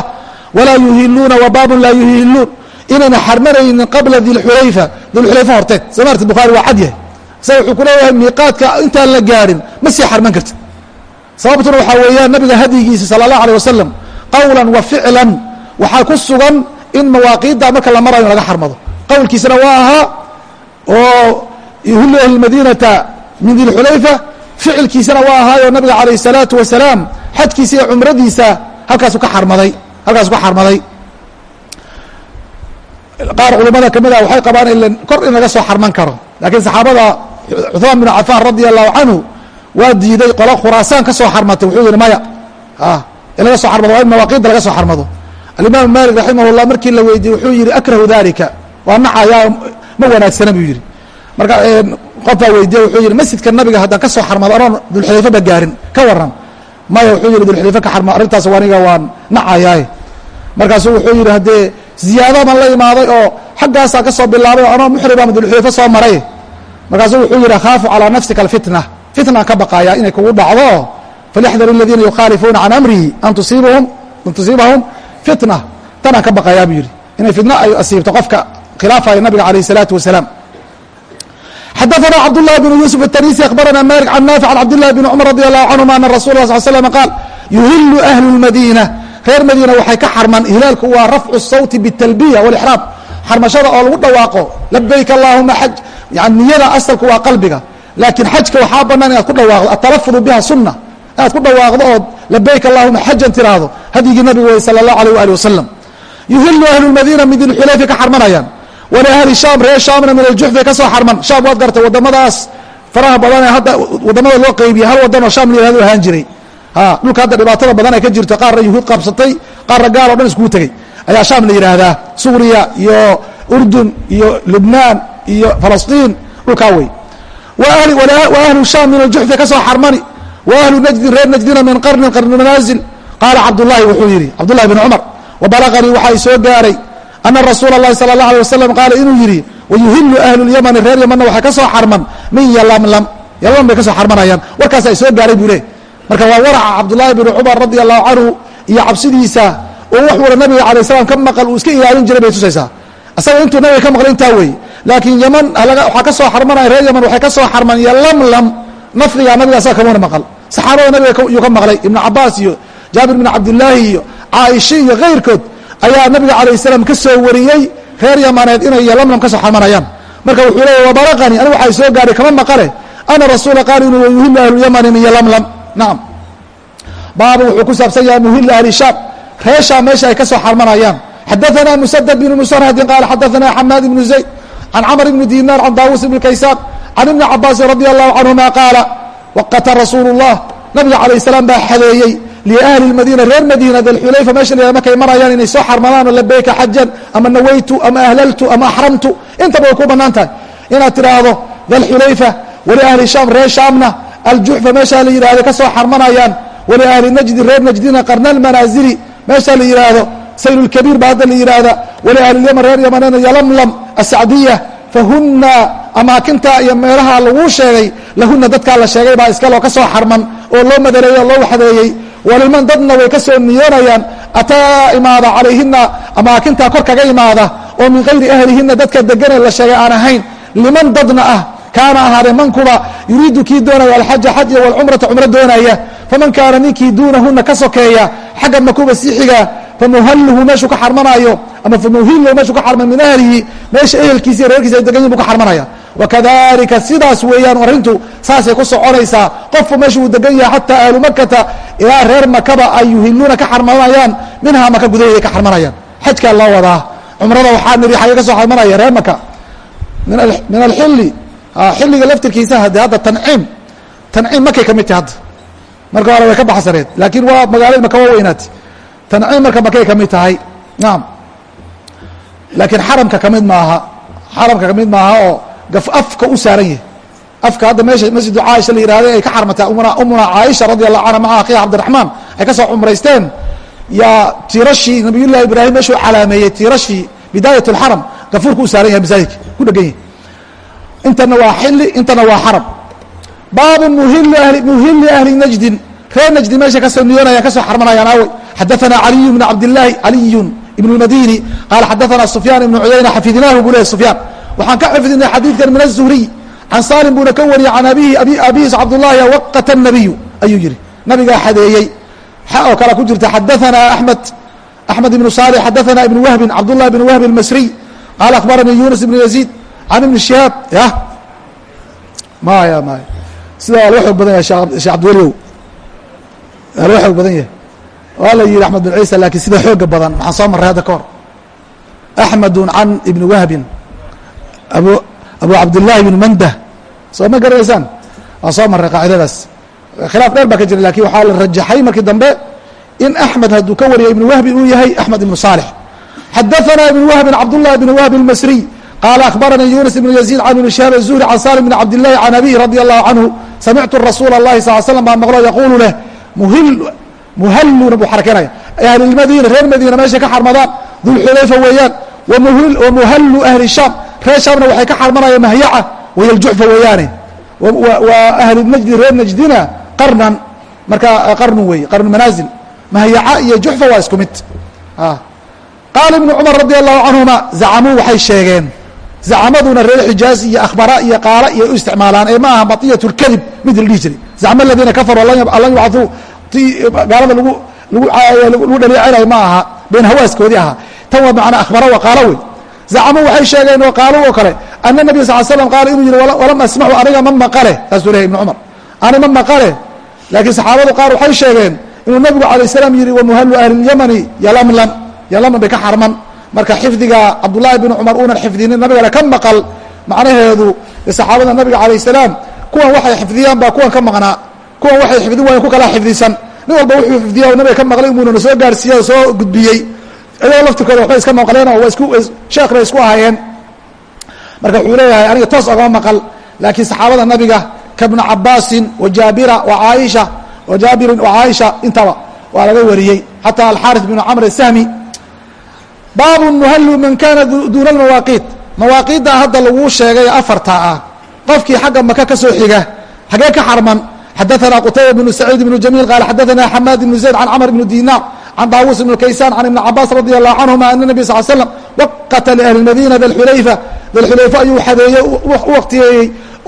Walaa yuhiluuna wa baabun laa yuhiluun inayna xarmanaynin qabla dilxulayfa dilxulayfa horteed. Soo maarti bukhaari waa cad yahay. Isaga wuxuu ku leeyahay miiqaadka intaan la gaadhin ma sii xarman karti sababtuna waxaa weeyaan nabiga hadyigiisa sala allahu alيh wasalam qawla wa ficla waxaa ku sugan in mawaaqiidda marka la marayo in laga xarmado qowlkiisana waa ahaa oo yuhillu ahli madinata min dilxulayfa ficilkiisana waa ahaayoo nabiga calayh الsalaatu wasalaam xajkiisa iyo cumradiisa halkaasu ka armaday halkaasu ka xarmaday qaar culimada kamid ah waxay qabaan in kor in laga soo xarman karo lakiin saxaabada cuثmaan bin cafaan radi allahu canhu waa diiday qolo khuraasaan ka soo xarmatay. Wuxuu yihi maya. In laga soo xarmado waa in mawaaqiidda laga soo xarmado. Alimaam malik raximah llah markii la weydiiyey wuxuu yihi akrahu dalika waa nacayaa ma wanaagsana buu yihi marka qofbaa weydiiye wuxuu yihi masjidka nabiga haddaan ka soo xarmado anoon dulxulayfaba gaarin. Ka waran maya wuxuu yihi dulxulayfa ka xarma. Arrintaas aniga waan nacayaay markaasuu wuxuu yihi haddee ziyaado baan la imaaday oo xaggaasaa ka soo bilaabay oo anoo muxribama dulxulayfa soo maray. Markaasuu wuxuu yihi akhaafu calىa nafsika alfitna fitnaan ka baqayaa inay kugu dhacdo falyaxdaru aladiina yukhaalifuuna can amrihi an tusiibahum an tusiibahum fitna tanaan ka baqayaa buu yihi inay fitno ay asiibto qofka khilaafaya nabiga alayh الsalaatu wasalaam xadaثna cabdالlahi بn yuسف التnisi akhbarana malik can naafic can cabd لlahi bn cmr radi allahu canهuma ana rasul la sl slm qaal yuhilu ahlu اlmadiina reer madiina waxay ka xarman hilaalku waa rafcu الsawti bالtalbiya wاlixraam xarmashada oo lagu dhawaaqo labayk allahuma xaj yani niyada asalku waa qalbiga laakiin xajka waxaa banaan inaad ku dhawaaqdo atalafudu biha sunna inaad ku dhawaaqdo ood labayk allahuma xajan tiraahdo hadyigii nabigu wey sala allahu alayh waali wasalam yuhilu ahlulmadiina min dilxulayfa ka xarmanayaan. Waliahli shaam reer shaamna min aljuxfi ka soo xarman. Shaam waad gartay wadamadaas faraha badanee hadda waddamada loo qeybiye hal wadanoo shaam la yihahdo ahaan jiray. A dhulka hadda dhibaatada badan ay ka jirto qaarna yuhuud qabsatay qaarna gaal o dhan iskugu tegey ayaa shaam la yidhaahdaa suuriya iyo urdun iyo lubnaan iyo falastiin dhulkaa wey wa ahlu shaam min aljuxfi ka soo xarmani wa ahlu najdin reer najdina min qarnin qarni manaazil qaala cabdullahi wuxuu yidhi cabdullahi bn cumar wabalaganii waxaa soo gaaray ana rasuula اlahi salى اlah alيه wasalam qaala inuu yidhi wayuhilu ahlu اlyamani reer yamanna waxay ka soo xarman min yalamlam yalamlam bay ka soo xarmanayaan warkaas ay soo gaaray buu le marka waa waraca cabdullaahi bn cumar radi allahu canhu iyo cabsidiisa oo wax wala nabiga alay slam ka maqal uu iska ilaalin jiray bay tusaysaa isaga intuu nabiga ka maqlay intaa weeye laakiin yman ah waxaa ka soo xarmanaya reer yaman waxay ka soo xarmanaya lamlam nafdiga ah nabigaasaa kamuna maqal. Saxaabada nabiga yuu ka maqlay ibnu cabaas iyo jaabir bn cabdilaahi iyo caaisha iyo kayrkood ayaa nabiga calayh salaam ka soo wariyey reer yamaneed inay lamlam ka soo xarmanayaan. Marka wuxuu leeya wabalaqanii anigu waxaa soo gaaray kama maqale. Ana rasuula qaal inuu yuhilu ahluyamani miyo lamlam. Nacam baabu wuxuu ku saabsan yahay muhil ahli shaam. Reeshaa meesha ay ka soo xarmanayaan. Xadaanaa musadad bnu musanadin qaala xadaanaa xamaad ibnu zayd can camr bni dinar can daawuus ibni kaysaan can ibni cabaasin radi allahu canhuma qaala waqata rasuulu llah nabiga calayh salaam baa xadeeyey liahli اmadiina reer madiina dalxulayfa meesha la markay marayaan inay soo xarmadaan labeyka xajan ama nawaytu ama ahlaltu ama axramtu intaba way ku bannaan tahay inaad tidhaahdo dalxulayfa waliahli shaam reer shaamna aljuxfa meeshaa la yihahdo ka soo xarmanayaan waliahli najdi reer najdina qarna almanaazili meeshaa la yidhaahdo sayl اlkabiir ba hadda la yidhaahda waliahli lyaman reer yamanena yalamlam asacdiya fahuna amaakinta iyo meelaha laguu sheegay lahuna dadkaa la sheegay baa iskaloo ka soo xarman oo loo madareeyey oo loo waxdeeyey. Waliman dadna way ka soo niyoonayaan ataa imaada calayhina amaakintaa kor kaga imaada oo min kayri ahlihina dadka degane la sheegay aan ahayn. Liman dadna ah kaana ahaadee mankuba yuriidu kii doonaya alxaja xaj iyo walcumrata cumro doonaya faman kaana ninkii duunahuna ka sokeeya xagga makuba siixiga famuhalluhu meeshuu ka xarmanaayo ama famuhilhu meeshuu ka xarman min ahlihi meesha ehelkiisa iyo reerkiisa ay degan yihiin bu ka xarmanaya. Wakadalika sidaas weeyaan arrintu saasay ku soconaysaa qofku meesha uu degan yahay xataa ahlu makata ilaa reer makaba ay yuhiluuna ka xarmanayaan minhaa maka gudaheeda ka xarmanayaan. Xajkaa loo wadaa. Cumrada waxaa niri xagga ka soo xarmanaya reer maka min alxili xilliga laftirkiisa hade hadda tanciim tanciim makay ka mid tahay hadda. Marka hore way ka baxsaneed laakiin waa magaalada maka waa weynaati. Tanciim marka makay ka mid tahay nacam laakiin xaramka ka mid maaha xaramka ka mid maaha oo gaf afka u saaran yahay. Afka hadda meesha masjidu caaisha la yihahda ay ka xarmatay umuna caaisha radi allahu canha maca akhiha cabdiraxmaan ay ka soo cumraysteen. Yaa tiirashii nabiy llahi ibraahim meeshuu calaameeyey tiirashii bidaayat اlxaram gafuurka u saaran yahay masaajidka ku dhegan yahay intana waa xili intana waa xaram baabu muhili ahli muhili ahli najdin reer najdi meesha kasoo niyoonayaan kasoo xarmanayaan aawey xadaثana caliyu bn cabdillaahi caliyun ibn اmadini qaala xadaثana sufyaan ibnu cuyayna xafidnaahu buu lehy sufyaan waxaan ka xifdinay xadiidkan min الzuhriy can salim buuna ka wariyey can abihi abihiis cabdullahi waqata الnabiyu ayuu yihi nabigaa xadeeyey xa oo kale ku jirta xadaثana axmed axmed ibnu salix xadaana ibnu wahbin cabdullah ibn wahbi اlmasriy qaala akhbaranii yunus ibnu yaziid can ibni shihaab ya maya maya sidaa waa laga xoog badan yahay sheekh cabdiweliyow waa laga xoog badan yahay. Waa la yihi axmed bin ciisa laakiin sidaa xooga badan waxaan soo marray hadda ka hor. Axmedun can ibni wahbin abu abu cabdillahi bn manda soo ma garanaysaan? Waa soo marray qaacidadaas. Khilaaf dheer baa ka jira laakiin waxaa la rajaxay markii dambe in axmed hadduu ka wariyo ibnu wahbin uu yahay axmed ibnu saalix. Xadaanaa ibn wahbin cabdullahi ibn wahbi اlmasriy qaala akhbaranii yunis ibnu yaziid can ibni shihaab zuhri can salim bni cabdillahi can abihi radi allahu canhu samictu rasuula lahi sal slam baa maqlo yaquulu leh muhalluna buu xarakeynaya ahlilmadiina reer madiina meeshay ka xarmadaan dulxulayfa weeyaan wamuhallu ahli shaam reer shaamna waxay ka xarmanayaan mahyaca wayaljuxfa weeyaane wa ahlu najdi reer najdina qarnan markaa qarnu weeye qarnu manaasil mahyaca iyo juxfa waa isku mid qaala ibnu cumar radi allahu canhuma zacamuu waxay sheegeen zacmaduna reer xijaaz iyo akhbara iyo qaala iyo u isticmaalaan ee ma aha matiyat lkadib mid la dhihi jiray zacma aladiina kafaruu lan yubcaثuu gaalada lagu dhaleecinayo ma aha been hawaaskoodii ahaa tan waa macnaa akhbara wa qaalo wey zacamuu waxay sheegeen oo qaalo oo kale ana nabiya sal slam qaala inuu yihi walam asmacu aniga ma maqale saasuu lehay ibnu cumar ani ma maqale laakiin saxaabadu qaar waxay sheegeen inuu nabigu alay salaam yihi wamuhalu ahli اlyamani yalamlam yalamlam bay ka xarman marka xifdiga cabdullaahi bn cumar uunan xifdinin nabigana ka maqal macnaheedu saxaabada nabiga alayh salaam kuwan waxay xifdiyaan baa kuwan ka maqnaa kuwan waxay xifdin waayen ku kala xifdisan. Nin walba wuxuu xifdiya nabiga ka maqlay umuunana soo gaarsiiye oo soo gudbiyey. Iyagoo laftirkooda waxbay iska maqleen oo sheekh bay isku ahaayeen. Marka wuxuu leeyahay aniga toos ogama maqal. Laakiin saxaabada nabiga ka cabaasin wa jaabira wa caaisha wa jaabirin wa caaisha intaba waa laga wariyey. Xataa alxaaris bnu camr sahmi baabu muhallu man kaana duuna almawaaqiit. Mawaaqiiddaa hadda laguu sheegay afarta ah. Qofkii xagga maka ka soo xiga xagee ka xarman xadaanaa qutayba bnu saciid ibnu jamiil qaala xadaanaa xamaad ibnu zayd can camr ibnu diinaar can daawuus ibnu kaysaan can ibni cabaas radi allahu canhuma ana nabi sal slam waqata liahli lmadiina dalxulayfa dalxulayfa ayuu xadeeyey u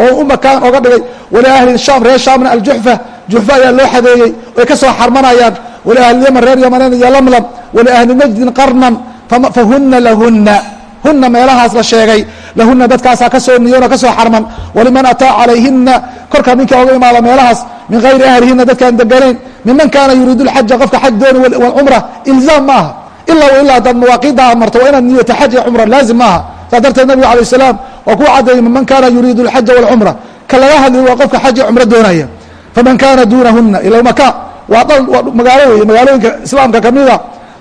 oo u makaan oga dhigay waliahli shaam reer shaamna aljuxfa juxfa ayaa loo xadeeyey oy ka soo xarmanayaan. Waliahli yaman reer yamanen iyo lamlam. Waliahli najdin qarnan fahuna lahuna huna meelahaas la sheegay. Lahuna dadkaasaa ka soo niyoona ka soo xarman. Waliman ataa calayhina korkaa ninka oga imaada meelahaas min gayri ahlihina dadkaan deganayn miman kaana yuriidu lxaja qofka xaj dooni walcumra ilzaam ma aha ilaa wa ilaa hadaad mawaaqiidda aad marto waa inaad niyata xaj iyo cumra laazim maaha. Saas darteed nabiga alayh salaam waa kuu caddeeyey miman kaana yuriidu alxaja walcumra ka laga hadlay waa qofka xaj iyo cumro doonaya. Faman kaana duunahuna ila maka waa dal magaalo weeye magaalooyinka islaamka kamida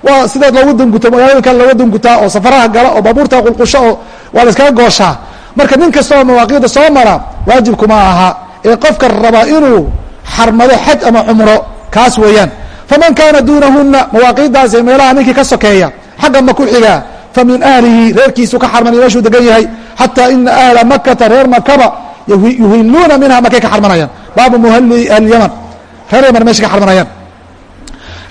waa sideed loogu danguto magaalooyin kale looga dangutaa oo safaraha gala oo baabuurta qulqusho oo waa la iskaga gooshaa. Marka nin kasta oo mawaaqiidda soo mara waajibkuma aha ee qofka rabaa inuu xarmado xaj ama cumro kaas weeyaan. Faman kaana duunahuna mawaaqiiddaas ee meelaha ninkii ka sokeeya xagga ma ku xigaa fa min ahlihi reerkiisu ka xarmanaya meeshuu degan yahay xataa ina ahla makata reer makaba yuhiluuna minha makay ka xarmanayaan. Baabu muhali ahli yaman. Reer yaman meesha ka xarmanayaan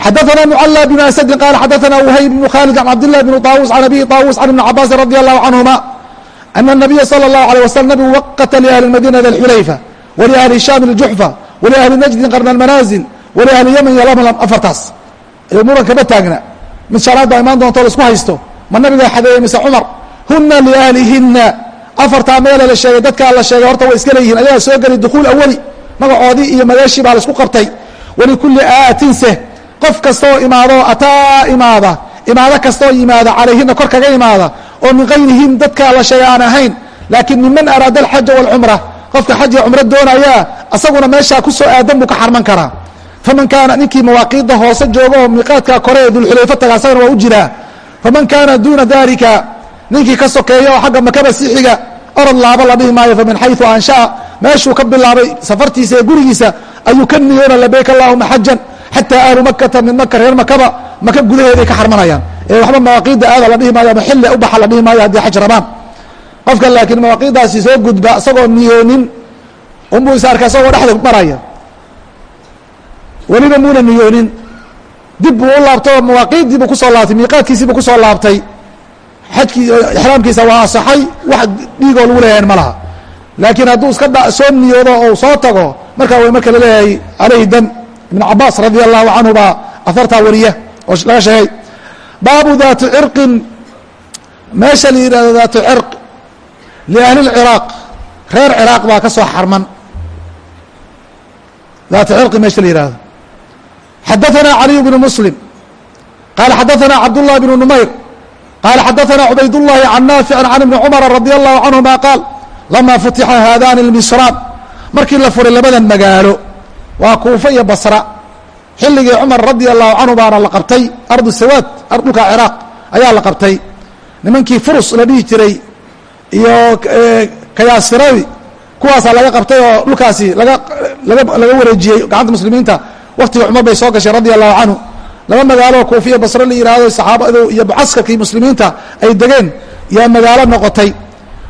xadaثna mclى بن asdi qal xadaثna whayb بن khaalid an cabd لlah بn طاawus an abihi طاawus an iبn cabاsi radي الlahu canهuma أن النabiya slى الlaه عليه وsلم nabigu waqta لأhli الmadina dxulayfa wلأhli sham الjuxfa wلأhli najdin qarn الmanaaزil wلأhli ymn ylmlm afartaas muran kama taagna mid shanaad baa imaan doonto laisku haysto ma nabiga xadeeyey mise cumar huna liأhlihina afartaa meele la sheegay dadkaa la sheegay horta way iska leeyihin ayagaa soo geli dukuul awali magacoodii iyo magaashii baa laisku qabtay walikuli aatinse qof kastaoo imaado ataa imaada imaado kastaoo yimaada calayhina kor kaga imaada oo min kayrihim dadkaa la sheegay aan ahayn laakiin miman araada alxaja wاlcumra qofka xaj iyo cumro doonaya asaguna meeshaa ku soo aadan buu ka xarman karaa. Faman kaana ninkii mawaaqiidda hoose jooga oo miiqaadka kore ee dulxulayfa taga asagana waa u jiraa faman kaana duuna dalika ninkii ka sokeeya oo xagga makaba siixiga orod laaba la dhihi maayo famin xayu anshaa meeshuu ka bilaabay safartiisa ee gurigiisa ayuu ka niyoona labayk allahuma xajan xataa ahlu makata min maka reer makaba maka gudaheeday ka xarmanayaan. Ee waxba mawaaqiidda aada la dhihi maayo ama xille u baxa la dhihi maayo haddii xaj rabaan. Qofka laakiin mawaaqiiddaasi soo gudba isagoo niyoonin unbuu is arka isagoo dhexda maraya. Weliba muuna niyoonin. Dib buu u laabtay oo mawaaqiiddii buu ku soo laabtay miiqaadkiisii buu ku soo laabtay. Xajkii ixraamkiisa waa asaxay wax dhiigoo lagu leeyahay ma laha. Laakiin hadduu iska soo niyoodo oo soo tago markaa way marka la leeyahay calayhi dam ibn cabaas radi allahu canhu baa ahartaa wariya oo laga sheegay baabu daatu cirqin meesha la yidhahdo daatu cirq liahli lciraaq reer ciraaq baa ka soo xarman daatu cirqi meesha la yihahdo xadaثana caliy bnu muslim qaala xadaثana cabdullahi bnu numayr qaala xadaثana cubaydullahi can naafici can ibni cumara radi allahu canhuma qaal lama futixa haadani اlmisraan markii la furay labadan magaalo waa kuufa iyo basra. Xilligii cumar radi allahu canhu baana la qabtay ardu sawaad dhulka ciraaq ayaa la qabtay. Nimankii furus la dhihi jiray iyo kayaasirawi kuwaasaa laga qabtay oo dhulkaasi laga laga laga wareejiyey gacanta muslimiinta. Waktigii cumar bay soo gashay radi allahu canhu laba magaalo kuufiya basre la yihahdo saxaabadu iyo mucaskarkii muslimiinta ay degeen yaa magaalo noqotay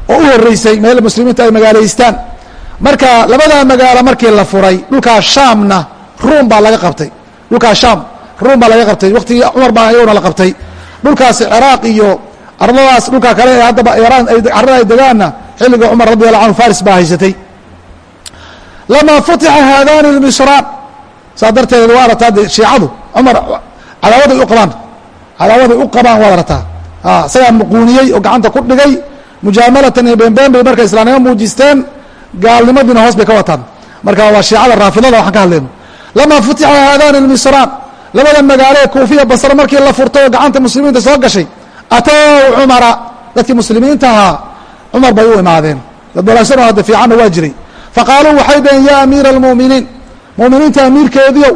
oo u horeysay meel muslimiinta ay magaalaystaan marka labadaa magaalo markii la furay dhulkaa shaamna ruum baa laga qabtay. Dhulkaa shaam ruum baa laga qabtay. Waktigii cumar baa iyaguna la qabtay. Dhulkaasi ciraaq iyo ardadaas dhulka kale ee haddaba iraan carada ay degaanna xilliga cumar radi allahu anhu faris baa haysatay. Lamaa futixa haadani lmisraan saa darteed waa arataa de shiicadu. Cumar cadaawaday u qabaan. Cadaawaday u qabaan waad arataa isagaa muquuniyey oo gacanta ku dhigay. Mujaamalatan iyo beenbeen bay marka islaamnimo muujisteen gaalnimadiina hoos bay ka wataan marka waa shiicada raafidada waxaan ka hadlayno lamaa futixa haadani lmisraan labada magaalo ee kuufiya basre markii la furtay oo gacanta muslimiinta soo gashay atow cumara dadkii muslimiinta ahaa cumar bay u imaadeen dad wanaagsanoo hadda fiicanna waa jiray faqaaluu waxay dhaheen yaa amiira almu'miniin mu'miniinta amiirkeediiow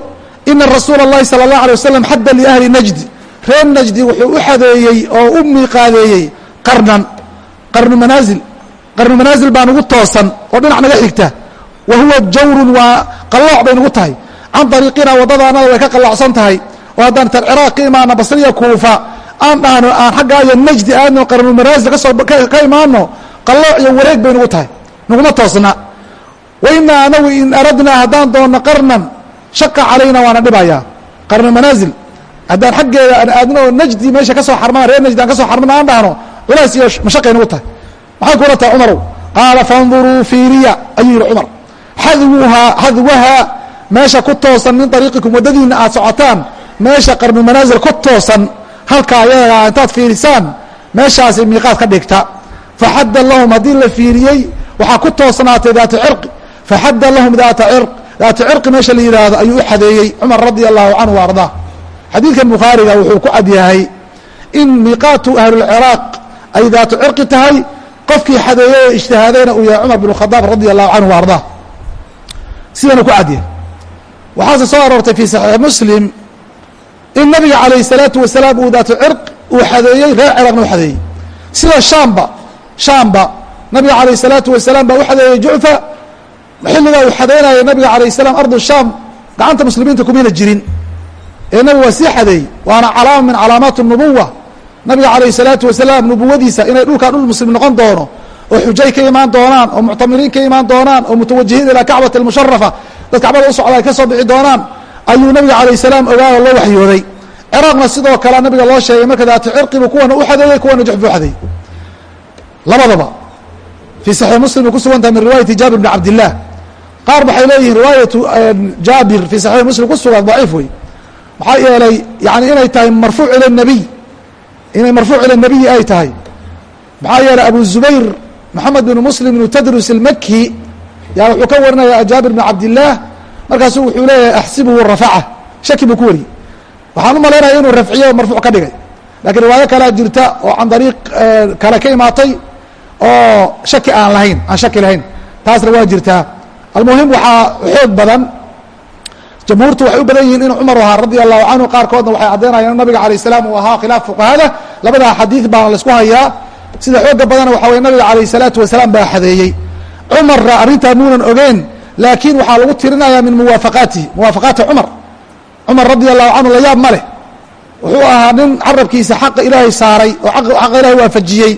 ina rasuula اllahi salى اllah alay wasalam xadda liahli najdi reer najdi wuxuu u xadeeyey oo u miiqaadeeyey qarnan qarnu manaasil qarnu manaasil baa nugu toosan oo dhinac naga xigta. Wa huwa jawrun waa qallooc bay nugu tahay. Can dariiqina waddadaanada way ka qallacsan tahay. Oo haddaan tar ciraaq imaano basriya kuufa aan dhahno aan xaggaa najdi aadno qarnu manaasil ka soo ka imaano qallooc iyo wareeg bay nugu tahay. Nuguma toosna. Wa anagu in aradnaa haddaan doonno qarnan shaqa calayna waana dhibayaa. Qarnu manaasil haddaan xaggeeda aadno najdi meesha ka soo xarmaan reer najdi aan ka soo xarman aan dhahno culays iyo mashaqay nugu tahay maxay kula tahay cumarow. Qaala fanduruu fiiriya ayuu yihi cumar. Xadwuhaa xadwahaa meesha ku toosan min ariiqikum waddadiina aad socotaan meesha qarnu manaasil ku toosan halkaa ayagaa intaad fiirisaan meeshaasi miiqaad ka dhigta. Faxadda lahum haddii la fiiriyey waxaa ku toosnaatay daatu cirqi faxadda lahum daata cirq. Daatu cirqi meesha la yidhaahdo ayuu u xadeeyey. Cumar radia allahu canhu wa xadiidkan bukhaariga wuxuu ku cad yahay in miiqaatu ahlulciraaq ay daatu cirqi tahay qofkii xadeeyey oo ijtihaadayna uu yahay cumar bin khadaab radia allahu canhu wa ardaa sidana ku cad yahay waxaase soo aroortay fii saxiix muslim in nabiga calayh salaatu wasalaam uu daatu cirq uu xadeeyey reer ciraaqna u xadeeyey. Sida shaamba shaamba nabiga calayh salaatu wasalaam baa u xadeeyey jucfa xilligaa uu xadeynaya nabiga calayh salaam ardu shaam gacanta muslimiinta kumayna jirin. Ee nabiga waa sii xadeeyey waana calaama min calaamaat nubuwa nabiga calayh salaatu wasalaam nubuwadiisa inay dhulkaa dhul muslim noqon doono oo xujay ka imaan doonaan oo muctamiriin ka imaan doonaan oo mutawajihiin ilaa kacbati almusharafa dad kacbada u socda ay ka soo bixi doonaan ayuu nabiga calayh salaam ogaao loo waxyooday. Ciraaqna sidoo kale nabiga loo sheegay marka daatu cirqibu kuwana u xadeeyey kuwana juxbu xadeeyey labadaba fii saxiix muslim bay ku sugan tahay min riwaayati jaabir bni cabdillaah qaar waxay leeyihiin riwaayatu jaabir fii saxiix muslim ku sugan daciif wey maxaa yeelay yani inay tahay marfuuc ila inay marfuuc ila nabiyi ay tahay. Maxaa yeelay abu zubayr maxamed bn muslim bnu tadrus ilmaki yaa wuxuu ka warinaya jaabir bn cabdillaah markaasu wuxuu leeyahay axsibuhu rafaca. Shaki buu ku wariyey waxaan u malaynaya inuu rafciyo marfuuc ka dhigay. Lakiin riwaayo kalea jirta oo can dariiq kale ka imaatay oo shaki aan lahayn aan shaki lahayn. Taasna waa jirtaa. Almuhim waxaa xoog badan jamhuurtu waxay u badan yihiin inuu cumar ahaa radia allahu canhu qaarkoodna waxay caddeynayaan in nabiga alayh salaam uu ahaa khilaaf fuqahada. Labadaa xadiid baana la isku hayaa. Sida xooga badana waxa weye nabiga alayh salaatu wasalaam baa xadeeyey. Cumarna arrintaa muunan ogeen laakiin waxaa lagu tirinayaa min muwaafaqaatihi muwaafaqaati cumar. Cumar radia allahu canhu la yaab ma leh. Wuxuu ahaa nin carabkiisa xaqa ilaahay saaray oo xaqa ilahay waafajiyey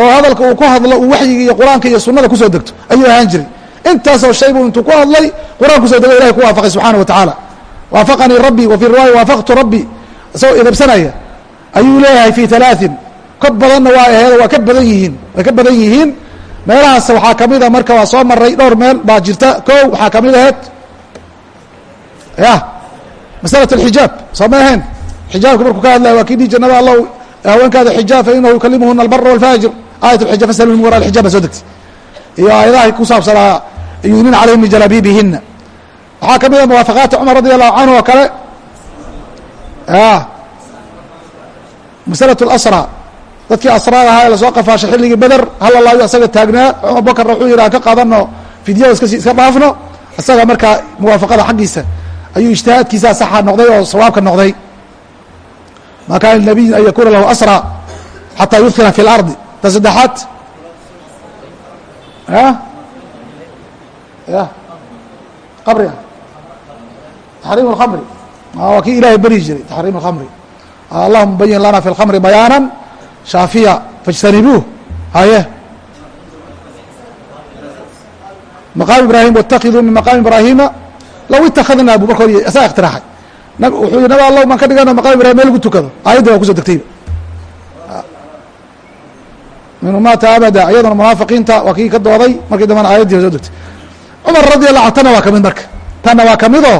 oo hadalka uu ku hadlo uu waxyiga iyo qur'aanka iyo sunada ku soo degto. Ayuu ahaan jiray intaasoo shay buu intuu ku hadlay qur'aan ku soo dego ilahay ku waafaqay subxaana wa tacaala. Waafaqanii rabbi wa fii riwaaya waafaqtu rabbi isagoo idabsanaya ayuu leeyahay fii alaain ka badanna waa aheed waa ka badan yihiin way ka badan yihiin. Meelahaas waxaa kamida marka waa soo maray dhowr meel baa jirta. Ko waxaa ka mid aheyd ya masalat alxijaab soo ma ahayn? Xijaabka markuu ka hadlaya waa kii dhihi jannada allow haweenkaada xijaab fa yukalimuhuna albara walfaajir. Aayat lxijaab fasalu min wara alxijaab baa soo degtay. Iyo aayadaha ku saabsanaa yudnina calayhim min jalaabiibihina waxaa ka mid a muwaafaqaati cumar radi allahu canhu oo kale masalatu lasra dadkii asraar ahaa ee la soo qafaashay xilligii beder halalaayo isaga taagnaa abubakarna wuxuu yidhi aan ka qaadano fidyada iska iska dhaafno isaga markaa muwaafaqada xaggiisa ayuu ijtihaadkiisaa saxa noqday oo sawaabka noqday ma kaana linabiyin an yakuna lahu asra xataa yudkina fi اlardi ta saddexaad ya ya qabriga taxriim اlkhamri waa kii ilahay beri jiray taxriim اlkhamri allahuma bayin lana fi اlkhamri bayaana shaafiya fاjtanibuuh haye maqaam ibrahim wاtakiduu min maqaami ibrahima low itakadnaa bu marka hor asaa iktiraaxay wuxuu yii naba allah maan ka dhigano maqam ibrahim meel lagu tukado aayadda waa kuso degtayba minhu maata abada iyadana munaafiqiinta waa kii ka dooday markii dambana aayaddii soo degtay cumar radi allah tana waa kamid marka tanna waa kamidoo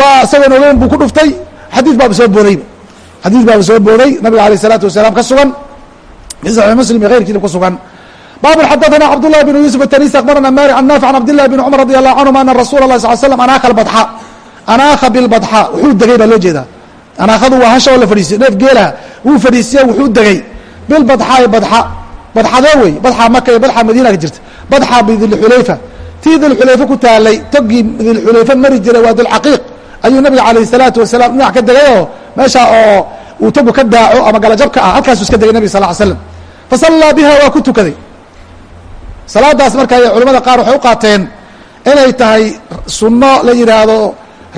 waa isagoon ogeyn buu ku dhuftay xadiid baaba soo boodayba xadiid baaba soo booday nabiga alayh الsalaatu wasalaam ka sugan fi saxix muslim iyo keyrkiina ku sugan bab xadaثna cabdالlah بن yusuf التنيسي aخbarana mali can naafic an cabd لlah بn cmr radي الlahu canهuma ana rasuul الlah sal slm anaaka badxa anaaka bilbadxa wuxuu degay baa loo jeedaa anaakadu waa hasha oo la fadhiisiyo neef geela wuu fadhiisiye wuxuu degay bilbadxaai badxa badxadee wey badxa maka iyo badxa madiina ka jirta badxa bidilxulayfa tii dilxulayfa ku taalay togii dilxulayfa mari jiray waa dilcaqiiq ayuu nabiga alayh الsalaatu wasalaam dhinac ka degay oo meesha oo uu togu ka daaco ama galajabka ah halkaasu iska degay nabig sal ly slam fasallaa biha waa ku tukaday. Salaadaas marka culamada qaar waxay u qaateen inay tahay sunno la yidhaahdo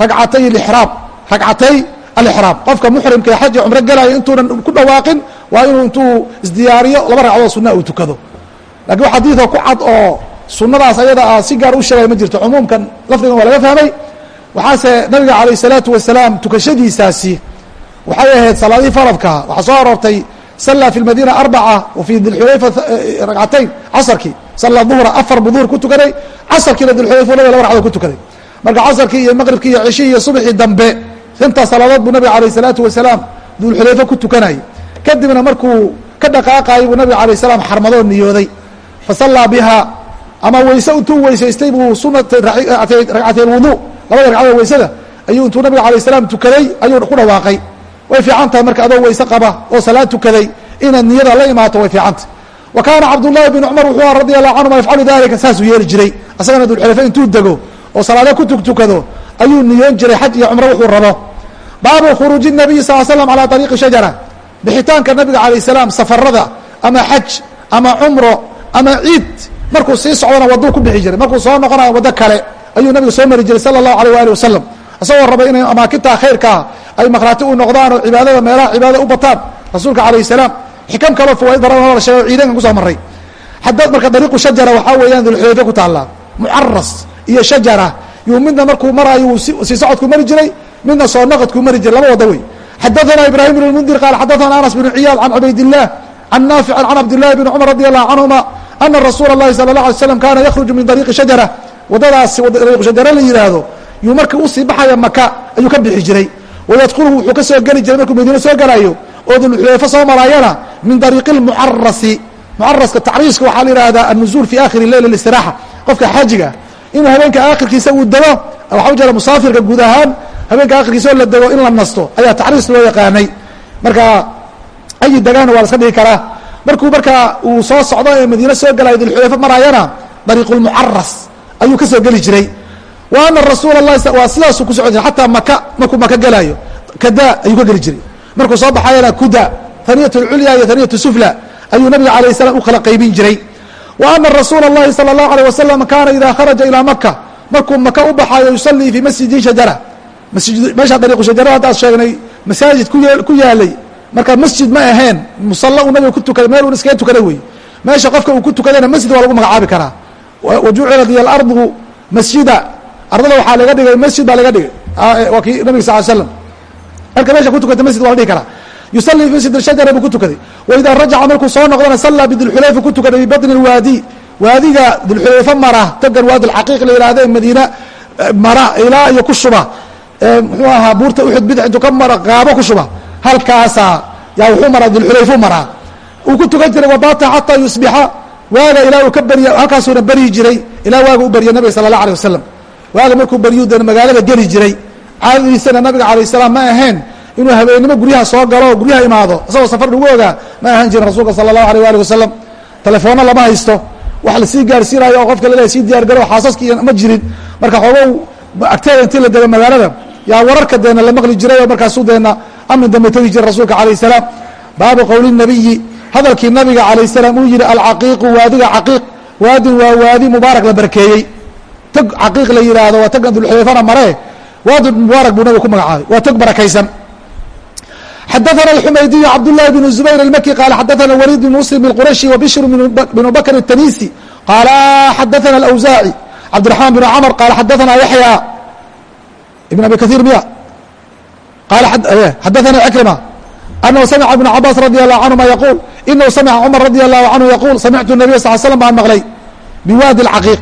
ragcatay alixraam ragcatay alixraam qofka muxrimka ee cumro gelayo intuunan ku dhawaaqin waa inuu intuu isdiyaariyo laba ragcadood sunna uu tukado. Lakiin wax xadiidoo ku cad oo sunnadaas ayada ah si gaar u sheegaya ma jirto. Cumuumkan lafdigan waa laga fahmay. Waxaase nabiga calayh isalaatu wasalaam tukashadiisaasi waxay ahayd salaadihii faradkaha waxaa soo aroortay salla fi lmadiina arbaca wa fi dilxulayfa ragcatayn casarkii. Salla duhra afar buu duhur ku tukaday casarkiina dilxulayfa nabiga laba ragcadood ku tukaday. Marka casarkii iyo maqribkii iyo cishii iyo subaxii dambe intaas salaadood buu nabiga alayh isalaatu wasalaam dulxulayfa ku tukanayay kadibna markuu ka dhaqaaqayay buu nabiga alayh salaam xarmadoo niyooday. Fasallaa biha ama weyse intuu weysaystay buu sunata ragcatay lwudu labada ragcadood weysada ayuu intuu nabiga alayh salaam tukaday ayuu ku dhawaaqay. Way fiican tahay marka adoo weyse qaba oo salaad tukaday inaad niyada la imaato way fiicantah wa kaana cabdullahi bn cumar wuxuu aha radi allahu canhuma yafcalu dalika saasuu yeeli jiray. Asagana dulxulayfa intuu dego oo salaado ku tugtukado ayuu niyoon jiray xaj iyo cumro wuxuu rabo. Baabu khuruuji nabiyi sal slam calaa ariiqi shajara. Bixitaanka nabiga alayh salaam safarada ama xaj ama cumro ama ciid markuu sii socdana waduu ku bixi jiray. Markuu soo noqonayo waddo kale ayuu nabigu soo mari jiray sala allahu alayh ali wasalam isagoo rabay inay amaakintaa khayrka ah ay makhraati u noqdaan oo cibaadada meelaha cibaadada u bataan rasuulka calayh salaam. Xikam kaleo fawaaid baran la sheega o ciidankan ku soo maray. Ada marka dariiqu shajara waxaa weeyaan dulxudayfa ku taallaa. Mucaras iyo shajara. Yuu midna markuu maraayo sii socodkuu mari jiray midna soo noqodkuu mari jiray laba waddo wey xadaanaa ibraahim bn mundir qaal xadaana anas bnu ciyaad can cubaydillaah can naafici can cabdillahi bni cumar radi allahu canhuma ana rasuula اlahi sala اla alay slam kaana yakhruju min dariiqi shajara waddadaasi dariiqu shajara la yihaahdo yuu markii u sii baxaya maka ayuu ka bixi jiray wayadkhuluhu wuxuu ka soo geli jiray markuu madiine soo galayo oo dulxuleefo soo maraayana min dariiqi lmucarasi mucaraska tacriiska waxaa la yihahdaa annuzuul fi aakhiri leyl istiraaxa qofka xaajiga inuu habeenka aakhirkiisa uu dego waxau jira musaafirka guud ahaan habeenka aakhirkiisa oo la dego in la nasto ayaa tacriis loo yaqaanay marka ayi degaana waa la iska dhigi karaa markuu markaa uu soo socdo ee madiine soo galayo dulxulayfa maraayana dariiq lmucaras ayuu ka soo geli jiray wa ana rasuula lahi waa sidaasuu ku socon jiray xataa maka markuu maka gelaayo kada ayuu ka geli jiray markuu soo baxayana kuda haniyat lculya iyo haniyat sufla ayuu nabiga alayh salam u kala qaybin jiray wa ana rasuula اllahi salى اllahu alيه wasalam kaana ida kharaja ilaa maka markuu maka u baxaayo yusalii fii masjidin shajara meesha dariiqu shajara haddaad sheegnay masaajid ku yaalay marka masjid ma aheen musalla uu nabiga ku tukaday meel un iskaga tukaday wey meesha qofka uu ku tukadayna masjid waa lagu magacaabi karaa. Wa iyo alardu masjida. Ardada waxaa laga dhigay masjid baa laga dhigay. Waa kii nabiga sal slam marka meesha ku tukata masjid waa la dhihi karaa. Yusalii fi sidr shajara buu ku tukaday. Waidaa rajaca markuu soo noqdona sallaa bidulxulayfa ku tukaday bibatni lwaadi waadiga dulxulayfa mara togan waadi lcaqiiq la yihahda madiina mara ilaa iyo ku shuba. Muxuu ahaa buurta uxud bidx intuu ka mara qaabo ku shuba halkaasaa yaa wuxuu maraa dilxulayfu maraa. Uu ku tukan jiray wabata xataa yusbixa. Waaga ilaa uu ka berya halkaasuuna beryi jiray ilaa waaga u berya nabiga sala allah alay wasalam waaga markuu beryu dee magaalada geli jiray. Caadadiisana nabiga alayh salaam ma ahayn inuu habeennimo guryaha soo galo oo guryaha imaado isagoo safar lagu ogaa ma ahaan jirin rasuulka sala allahu alيh ali wasalam telefoonna lama haysto. Wax la sii gaarsiinayo oo qofka laleeyahy sii diyaar garo xaasaskii ma jirin. Marka xoogow agteeda intii la dego magaalada yaa wararka deena la maqli jiray oo markaasu deena amin dambe jira rasuulka calayh salaam. Baabu qowli nabiyi hadalkii nabiga calayh salaam uu yihi alcaqiiqu waadiga caqiiq waadin waa waadi mubaarak la barkeeyey. Tog caqiiq la yihaahdo waa tagan dulxulayfana maree waadi mubaarak buu nabiga ku magacaabay waa tog barakaysan. Xadaana axumaydiyu cabdullahi bn zubayr almaki qaala xadaana waliid bn muslim bqurashi wa bishru bnu bakr qaala xadaana awsaaci cabdiraxmaan bn camr qaala xadaana yaxya ibn abi kaiir miya xadaثna ckrma أnhu samca بn cabاs radي الlه canهuma yquul inahu samca cmar radي الlahu canhu yquul samictu النabiy sal slm baan maqlay biwaadi الcaqiiq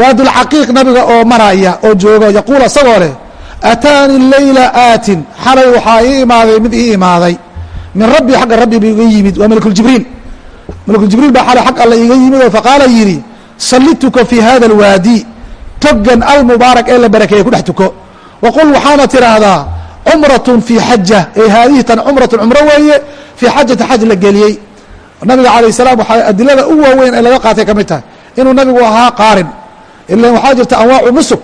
waadi الcaqiiq nabiga oo maraya oo jooga yaquul isagoo leh ataani leyla aatin xalay waxaa ii imaaday mid ii imaaday min rabbi xagga rabbi bu iga yimid waa malkuljibriil malkuljibriil baa xalay xag alle iga yimid oo faqaala yidhi sallituka fi hada alwaadi togan almubaarak ee la barakeeyey ku dhex tuko waqul waxaana tidhaahdaa cumratu fii xaja e haadihi tan cumratu cumro weeye fii xajati xaj la geliyey. Nabiga calayh salaam waxaa adilada u waaweyn ee laga qaatay ka mid tahay. Inuu nabigu ahaa qaarin. Ilan waxaa jirta anwaacu nusug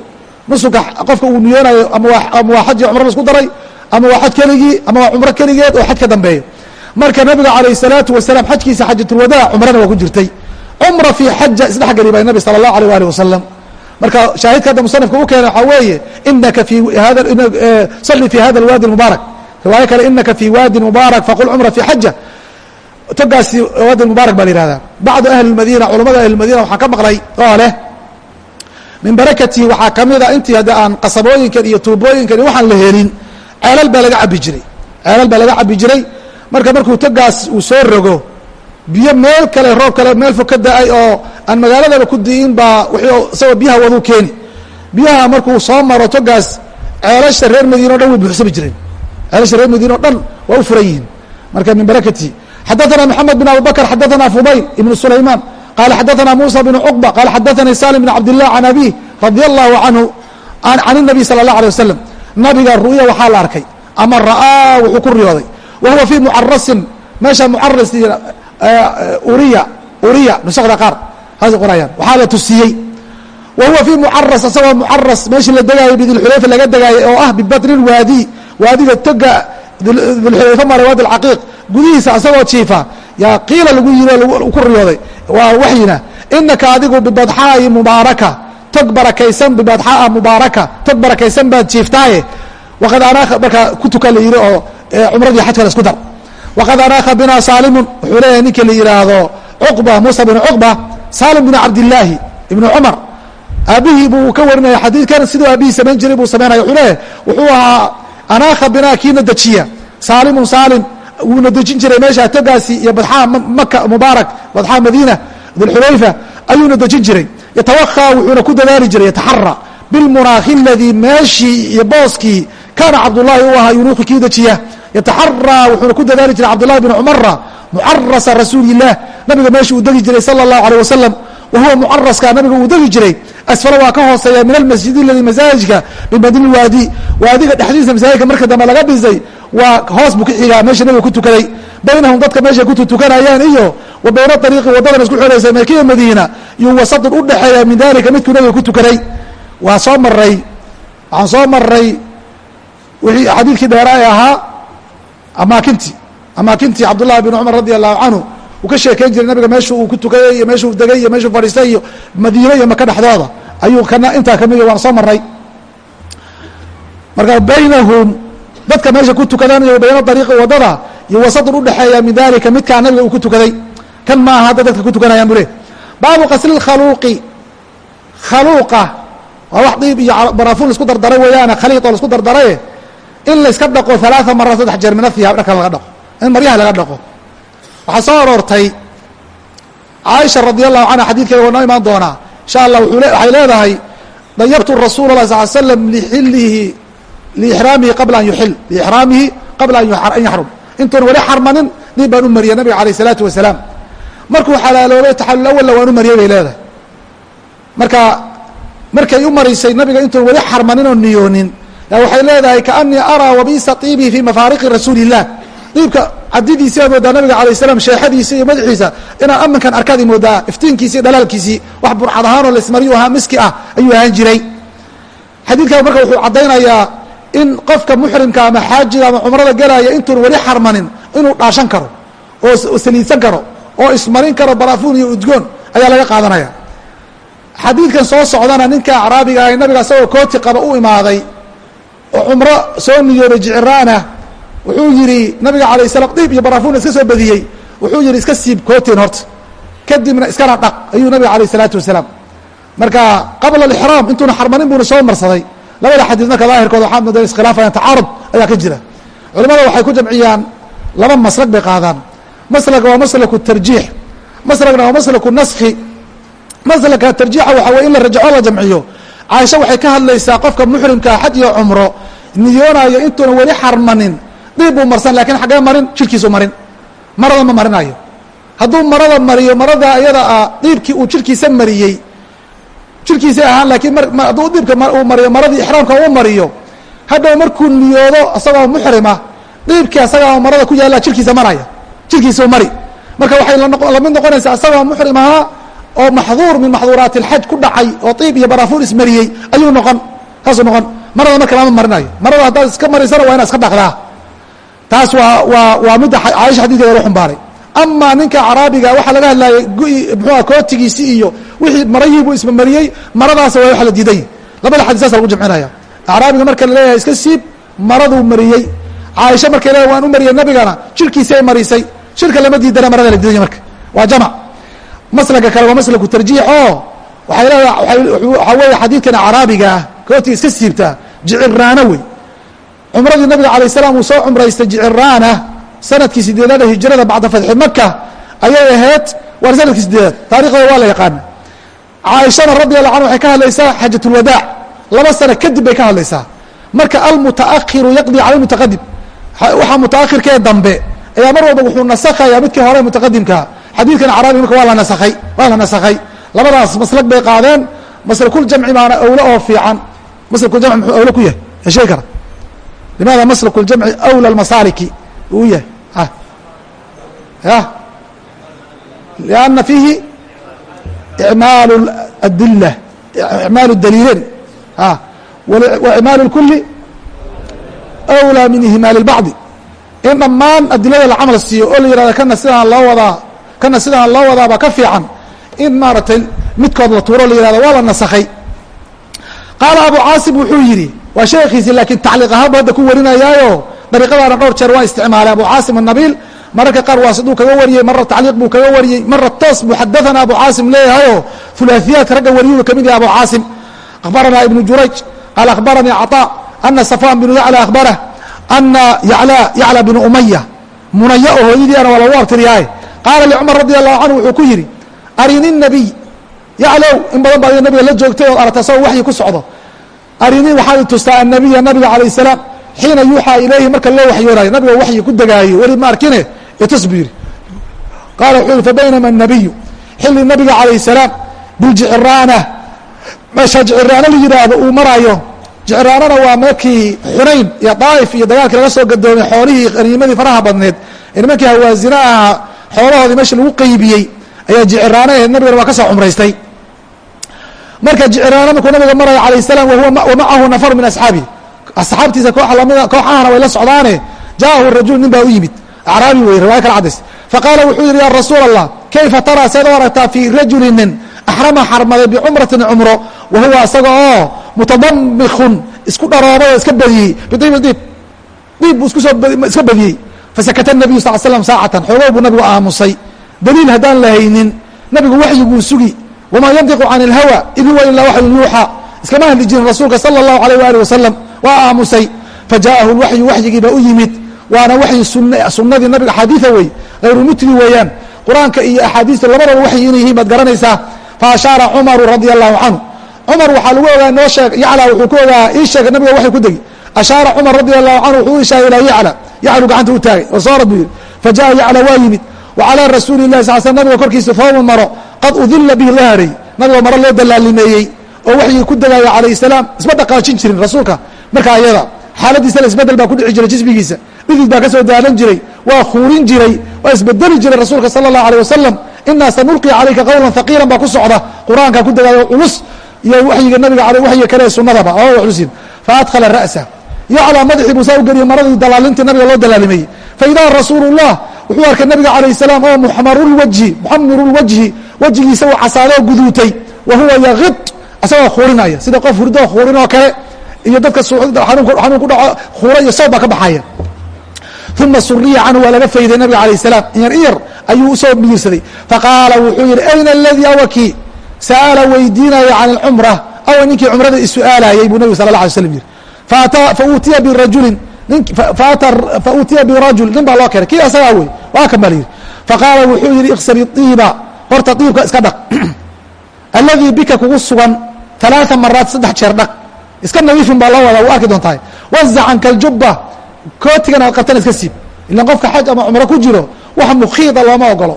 nusuga qofka uu niyoonayo ama waa xaj iyo cumro la isku daray ama waa xaj keligii ama waa cumro keligeed oo xaj ka dambeeya marka nabiga calayh salaatu wasalaam xajkiisa xajatulwadaa cumrana waa ku jirtay. Cumra fii xaja isdhexgeli bay nabi sala allahu aleyh waali wasalam marka shaahidka hadda musanifka u keena waxaa weeye inaka fi hada salli fi hada alwaadi mubaarak riwaayo kale inaka fi waadin mubaarak faqul cumra fi xaja togaasi waadi mubaarak baa la yihahdaa bacdu ahli اlmadiina culamada ahli lmadiina waxaan ka maqlay oo leh min barakatii waxaa ka ah intii hadda aan qasabooyinkan iyo tuubooyinkan iyo waxaan la helin ceelal baa laga cabi jiray. Ceelal baa laga cabi jiray. Marka markuu togaas uu soo rogo biyo meel kale roob kale meel fog ka da-ay oo aan magaaladaba ku di'in baa wixii isagoo biyaha waduu keeni biyaha markuu soo maro togaas ceelasha reer madiina o dhan way buuxsami jireen ceelasha reer madiina o dhan waa u furan yihiin marka min barakatihi xadaثana mxamed bin abubakr xadaثana fudayl ibn sulayman qala xadaثna musa bn cqba qala xadaثanii salim bn cabdالlah can abih radi allahu canhu can الnabiy salى الlah alيه wasalam nabiga ru'ya waxaa la arkay ama ra'aa wuxuu ku riyooday wa huwa fii mucarasin meesha mucaras uriya uriya nusakda qaar haas qorayaan waxaa la tusiyey wa huwa fii mucaras isagoo mucaras meeshii la degaayo bidilxulayfa laga degaayay oo ah bibatni lwaadi waadiga toga dilxulayfa mara waadi alcaqiiq gudihiisa isagoo jiifa yaa qiila lagu yiri ku riyooday waa waxyina inaka adigu bibadxaa'i mubaaraka tog barakaysan bibadxaa mubaaraka tog barakaysan baad jiiftaaye waqad anaaka markaa ku tuka la yihi oo cumradii xajka la isku dar waqad anaaka binaa saalimun wuxuu leeyahay ninka la yihaahdo cuqba muusa bn cuqba saalim bn cabdillaahi ibn cumar aabihii buu ka warinaya xadiidkan siduu aabihii samayn jiray buu samaynaya wuxuu leeyahay wuxuu ahaa anaaka binaa kiina dejiya saalimun saalim wuuna dejin jiray meesha togaasi iyo badxaa maka mubaarak badxaa madiina dulxulayfa ayuuna dejin jiray yatawakaa wuxuuna ku dadaali jiray yataxara bilmunaakhi aladii meeshii iyo booskii kaana cabdullaahi u ahaa yunuuqi kii dejiya yataxaraa wuxuuna ku dadaali jiray cabdullahi bn cumara mucarasa rasuulilah nabiga meeshii uu degi jiray sala allahu alيh wasalam wa mucaraska nabiga uu degi jiray asfala waa ka hooseeya min almasjid aladii masaajidka bimadni waadi waadiga dhexdiisa masaajidka marka dambe laga dhisay waa hoos buu ka xigaa meesha nabiga ku tukaday baynahum dadka meeshay ku tukanayaan iyo wa bayna ariiqi wadadan isku xidhaysa mekiya madiina iyo wasadun udhexeeya min dalika midkuu nabiga ku tukaday waa soo maray waxaan soo maray wixii xadiidkii dheera ee ahaa amaakintii amaakintii cabdullahi bin cumar radi allahu canhu uu ka sheekeyn jiray nabiga meeshu uu ku tukayey iyo meeshuu degay iyo meeshuu fadhiistay iyo madiine iyo maka dhexdooda. Ayuu kana intaa kamida waan soo maray marka baynahum dadka meesha ku tukadaan iyo bayna ariiqi waddada iyo wasadun udhexeeya min dalika midkaa nabiga uu ku tukaday. Kan ma aha dadka ku tukanayaan bule baabu qasli khaluuqi khaluuqa waa wax diib iyo barafuun la isku dardaray weeyaane khaliiq oo la isku dardaraye in layska dhaqo alaaa mara saddex jeer min ahiyaab dharkan laga dhaqo in maryaha laga dhaqo. Waxaa soo aroortay caaisha radi allahu canha xadidkeeda waa noo imaan doonaa. Insha allah waxay leedahay dayabtu rasuula lah sal slam lixilihi liixraamihi qabla an yuxil liixraamihi qabla an yaxrum intuuna weli xarmanin dhiib baan u mariyay nabiga alayh isalaatu wasalaam. Markuu xalaaloobay taxalul awalna waan u mariyay bay leedahay. Marka markay u marisay nabiga intuuna weli xarmanin oo niyoonin waxay leedahay kaanii araa wabiisa iibii fii mafaariqi rasuuli illah dhiibka cadidiisi moodaa nabiga alay slam sheexadiisa iyo madaxiisa inaan aminkan arkaadi moodaa iftiinkiisi iyo dhalaalkiisii wax burcad ahaanoo laismariyu ahaa miski ah ayuu ahaan jiray. Xadiidkan marka wuxuu caddaynayaa in qofka muxrimka ama xaajiga ama cumrada gelaya intuun weli xarmanin inuu dhaashan karo oo saliidsan karo oo ismarin karo barafuun iyo udgoon ayaa laga qaadanaya. Xadiidkan soo socdana ninka acraabiga ahay nabiga asagoo kooti qaba u imaaday oo cumro soo niyooday jiciraana wuxuu yidhi nabiga alay slam dhiib iyo barafuun iska soo badiyey wuxuu yihi iska siib kooteen horta. Kadibna iskana dhaq ayuu nabiga alayh isalaatu wasalaam. Marka qabla alixraam intuuna xarmanin buuna soo marsaday. Labada xadiid marka daahirkooda waxaad moodaa iskhilaafayaan tacaarud ayaa ka jira. Culimada waxay ku jamciyaan laba maslag bay qaadaan. Maslaka waa maslaku tarjiix maslakna waa maslaku naski maslaka tarjiixa waxa weye in la rajaxo la jamciyo. Caaisha waxay ka hadlaysaa qofka muxrimkaa xaj iyo cumro niyoonayo intuuna weli xarmanin. Dhiib buu marsan laakiin xaggee marin jirkiisu marin. Marada ma marinayo. Hadduu marada mariyo marada iyada ah dhiibkii uu jirkiisa mariyey jirkiisay ahaan laakiin hadduu dhiibka uu mariyo maradii ixraamka uu mariyo hadhow markuu niyoodo isagoo muxrima dhiibkii asagaa marada ku yaalla jirkiisa maraya. Jirkiisuu mari. Marka waxay la mid noqonaysaa isagoo muxrim ahaa oo maxduur min maxduuraati alxaj ku dhacay oo iib iyo barafuun ismariyey ayuu noqon saasuu noqon marada marka lama marinayo. Marada haddaad iska marisana waa inaad iska dhaqdaa. Taas waa waa waa midda caaisha xadidkeeda la xumbaaray amaa ninka caraabiga waxaa laga hadlayay muxuua kootigiisi iyo wixii marayiibuu ismamariyey maradaas waa waxa la diiday. Labada xadis saasa lagu jamcinaya acraabiga marka la leeyahay iska siib maraduu mariyey. Caaisha markay leeyahay waan u mariyey nabigana jirkiisay marisay. Shirka lama diidana marada la diidaya marka. Waa jamac. Maslaka kale waa maslaku tarjiix oo waxay leedahay waxaa weeye xadiidkan caraabiga ah kootiga iska siibtaa jiciraano wey. Cumradii nabiga alay salaam uu soo cumraystay jiciraana sannadkii sideedaada hijrada bacda fatxi maka ayay ahayd waa sannadkii sideedaad taarikhdeeda waa la yaqaana. Caaishana radi allahu anha waxay ka hadlaysaa xaajat lwadaac laba sano kadib bay ka hadlaysaa. Marka almutaakhiru yaqdi cala lmutaqadim waxaa mutaakhirkee dambe ayaa mar walba wuxuu nasakhayaa midkii hore mutaqadimkaa xadiidkan caraabiga marka waa la nasakhay waa la nasakhay. Labadaas maslag bay qaadeen. Maslakuljamci baana awle oo fiican maslakuljamci muxuu awle ku yahay? Heshey kara. Limaada maslaku ljamci awla lmasaaliki uu yahay. Ya. Lianna fiihi icmaal adila icmaal daliileyn wa icmaal اkuli awlaa min ihmaal اbacdi in dhammaan adilada la camal siiyo oo la yihahdo kana sidaan loo wadaa kana sidaan loo wadaaba ka fiican in maaragtay midkood la tuuro la yihahdo waa la nasakhay qaala abu caasim wuxuu yidhi waa sheekhiisii laakiin tacliiq ahaanba hadda ku warinayaayo dariiqadaana dhowr jeer waa isticmaalay abu caasim annabiil mararka qaar waa kaga wariyey marra tacliiq buu kaga wariyey marra toos buu abu caasim leeyahayo hulaafiyaadka ragga wariyuu ka mid yahay abu caasim akhbaranaa ibnu jurayj qaala akhbaranii caطaa ana safaan binu yacla akhbarah ana yacla yacla binu umaya munaya oo hooyadiiana waa lagu abtiriyaaye qaala licumar radi allahu canhu wuxuu ku yidhi arini nabiy yaclow in badan baad nabiga la joogtay ood aragta sao waxyi ku socdo. Arinii waxaad i tustaa annabiya nabiga calayh salaam xiina yuuxaa ilayhi marka loo waxyoonaayo nabiga waxyi ku degaayo weli ma arkine itus buu yidhi qaala wuxuu yihi fabaynama الnabiyu xilli nabiga calayh salaam biljiciraana meesha jiciraano la yidhaahdo uu maraayo. Jiciraanana waa markii xunayn iyo daa'if iyo dagaalkii laga soo gadoomay xoolihii qaniimadii faraha badneed. Ee nimankii hawaasina aha xoolahoodii meesha lagu qaybiyey ayaa jiciraano aheed nabigana waa ka soo cumraystay marka jiciraano markuu nabiga marayo alayh salaam wamacahu nafar min asxaabi. Asxaabtiisa kooxahana way la socdaane. Jaahu rajul nin baa u yimid. Acraabi wey riwaya kala cadays faqaala wuxuu yihi ya rasuul allah kayfa taraa seed u aragtaa fii rajuli nin? Axrama xarmaday bicumratin cumro wa huwa isaga oo mutadamikun isku dharoobay oo iska badiyey. Bidiib diib diib buu iska badiyey. Fasakata nabiyu sal slam saacatan xoogow buu nabigu aamusay. Daliil haddaan la nabigu waxyiguu sugi wamaa yandiqu can اlhawa in huwa ilaa waxyun yuuxaa iskama hadli jirin rasuulka sala اllahu alayh waali wasalam waa aamusay fajaahu lwaxyu waxyigii baa u yimid waana waxyi sunnadii nabiga xadiia wey hayru mutli weeyaan qur'aanka iyo axaadiista labaraba waxyi inay yihiin baad garanaysaa faashaara cumaru radia allahu canhu cumar waxaa lagu ogaa noo sheeg yacla wuxuu ku ogaa ii sheega nabiga waxay ku degi ashaara cumar radia allahu canhu wuxuu ii sheegay ilaa yacla yaclu gacanta u taagay warsoorad buu yidhi faja'a yacla waa yimid wa calaa rasuuli lahi sal sl nabiga korkiisa foobun maro qad udila bihi la haray nabigoo mare loo dalaalimeeyey oo waxyii ku degaayo calayh salaam isma dhaqaajin jirin rasuulka. Marka ayada xaaladiisana isbeddel baa ku dhici jiray jismigiisa. Dhidid baa ka soo daadan jiray waa kuurin jiray waa isbedeli jiray rasuulka sala allahu aleyh wasalam inaa sanulqi calayka qowlan haqiilan baa ku socda. Qur'aankaa ku degaayo culus iyo wayiga nabiga ale waxyiga kale sunnadaba. Lababa culusin fa adkhala ra'sa. Yaclaa madaxii buusaa u geliyey maradii dalaalintii nabiga loo dalaalimeeyey fa idaa rasuulu llah wuxuu arkay nabiga calayh salaam oo muxmarulwajhi muxamirulwajhi wejigiisa uu casaadoo guduutay wa huwa yaqid isagoo khuurinaya sida qof hurdoo khuurin oo kale iyo dadka xanuun ku dhaco khuura iyo soob baa ka baxaya. Uma suriya canhu waa laga fayday nabiga alayh salaam inyar inyar ayuu u soo miirsaday faqaala wuxuu yihi ayna aladii awakii? Sa'ala weydiinaya can alcumra awa ninkii cumrada isu'aalayey buu nabigu sala la alay slam yihi fautiya birajulin fautiya birajul nin baa loo keenay kii asagaa wey? Waa kan baa la yihi faqaala wuxuu yihi iksari iiba horta iibka iska dhaq. (clears throat) Alladii bika kugu sugan alaaa maraat saddex jeer dhaq. Iska nadiifin baa loo wadaa waa arki doontahay wazacan kaljuba kootigan aad qabtana iska siib. Ilan qofka xaj ama cumro ku jiro wax mukhiida looma ogolo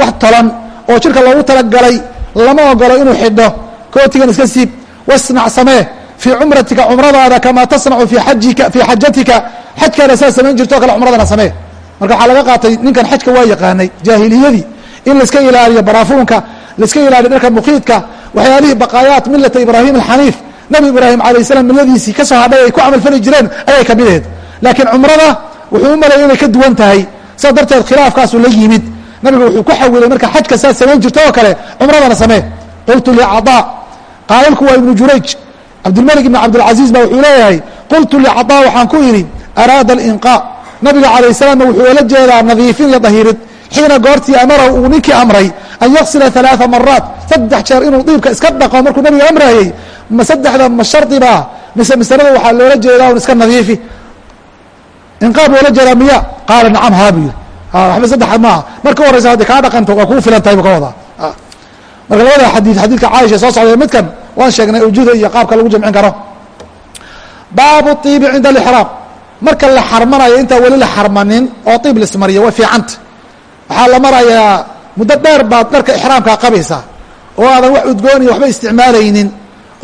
wax tolan oo jirka loogu talagalay lama ogolo inuu xidho kootigan iska siib. Wasnac samee fii cumratika cumradaada kamaa tasnacu fii ajika fii xajatika xajkaana saa samayn jirto o kale cumradana samee. Marka waxaa laga qaatay ninkan xajka waa yaqaanay jaahiliyadii in laiska ilaaliyo baraafuunka laiska ilaaliyo dharka mukhiidka waxyaalihii baqaayaat milata ibraahim alxaniif nabi ibraahim alayh salaam miladiisii ka soo hadhay ay ku camalfali jireen ayay ka mid aheed laakiin cumrada wuxuu u maleeyay inay ka duwan tahay. Saas darteed khilaafkaasuu la yimid. Nabigu wuxuu ku xawilay marka xajka saa samayn jirto oo kale cumradana samee. Qultu licadaa qaa'ilku waa ibnu jurayj. Cabdilmalik ibn cabdilcaziiz baa wuxuu leeyahay qultu licadaa waxaan ku yidhi araada alinqaa. Nabiga calayh salaamna wuxuu ola jeedaa nadiifin iyo dahiirid xiina goortii amarahu uu ninkii amray an yaksila ثalaaثa maraat saddex jeer inuu diibka iska dhaqo markuu nabiga amraayey ma saddexda ma shardibaa mise masalada waxaa loola jeedaa un iska nadiifi. Inqaab loola jeedaa miya? Qaala nacam haa buu waxba saddexa maaha marka horeysa haddi kaa dhaqanto waa kuu filan bu ka wadaa. Marka labada xadii xadiidka caaisha soo socday midkan waan sheegnay ujuda iyo qaabka lagu jamcin karo. Baabu iibi cinda alixraam marka la xarmanayo intaan weli la xarmanin oo iib lismariyo way fiicanta waxaa la marayaa muddo dheer baad dharka ixraamkaa qabaysaa oo aadan wax udgoon iyo waxba isticmaalaynin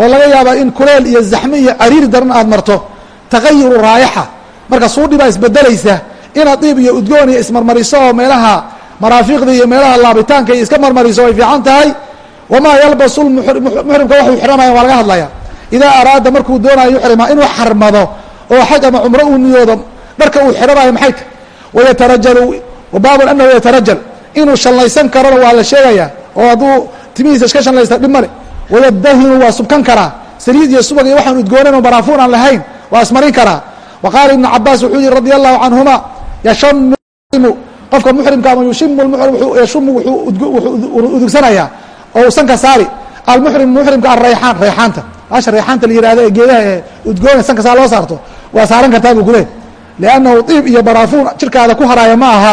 oo laga yaabaa in kuleel iyo zaxme iyo cariiri daran aad marto. Tagayuru raayaxa. Marka suudhi baa isbedelaysa inaad diib iyo udgoon iyo ismarmariso oo meelaha maraafiiqda iyo meelaha laabitaanka iyo iska marmariso way fiican tahay. Wamaa yalbasu muxrimka waxuu xidhanaya waa laga hadlaya idaa araada markuu doonayo yuxrima inuu xarmado oo xaj ama cumro uu niyoodo dharka uu xidhanayo maxay tahy wayatarajalu wabaabun anahu yatarajal inuu shallaysan karona waa la sheegaya oo hadduu timihiisa iska shallaysta dhib male wayadahinu waa subkan karaa. Saliid iyo subag iyo waxaan udgoonan oo baraafuun aan lahayn waa ismarin karaa. Wa qaala ibnu cabaas wuxuu yihi radi allahu canhuma yashamu qofka muxrimka ama yushimu yashumu wuxuu udugsanayaa oo sanka saari. Almuxrim muxrimka arayxaan rayxaanta baasha rayxaanta la yihahdo ee geedaha ee udgoona sanka saa loo saarto waa saaran kartaa buu kuleey liannahu diib iyo baraafuun jirkaada ku haraaya ma aha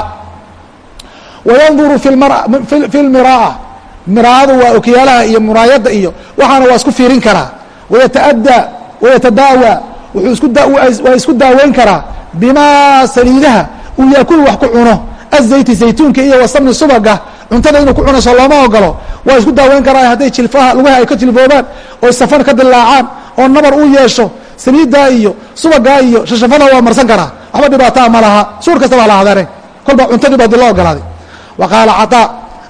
wayanduru fi lmiraa miraadu waa okiyaalaha iyo muraayada iyo waxaana waa isku fiirin karaa wayataaddaa wayatadaawa waa isku daaweyn karaa bimaa saliidaha uu yaakulu wax ku cuno azayti zaytuunka iyo wasamni subaga cuntada inuu ku cunaso looma ogolo waa isku daaweyn karaa hadday jilfaha lugaha ay ka jilfoobaan oo safan ka dilaacaan oo nabar u yeesho saliiddaa iyo subagaa iyo shashafada waa marsan karaa waxba dhibaataa ma laha suur wa qaala cataa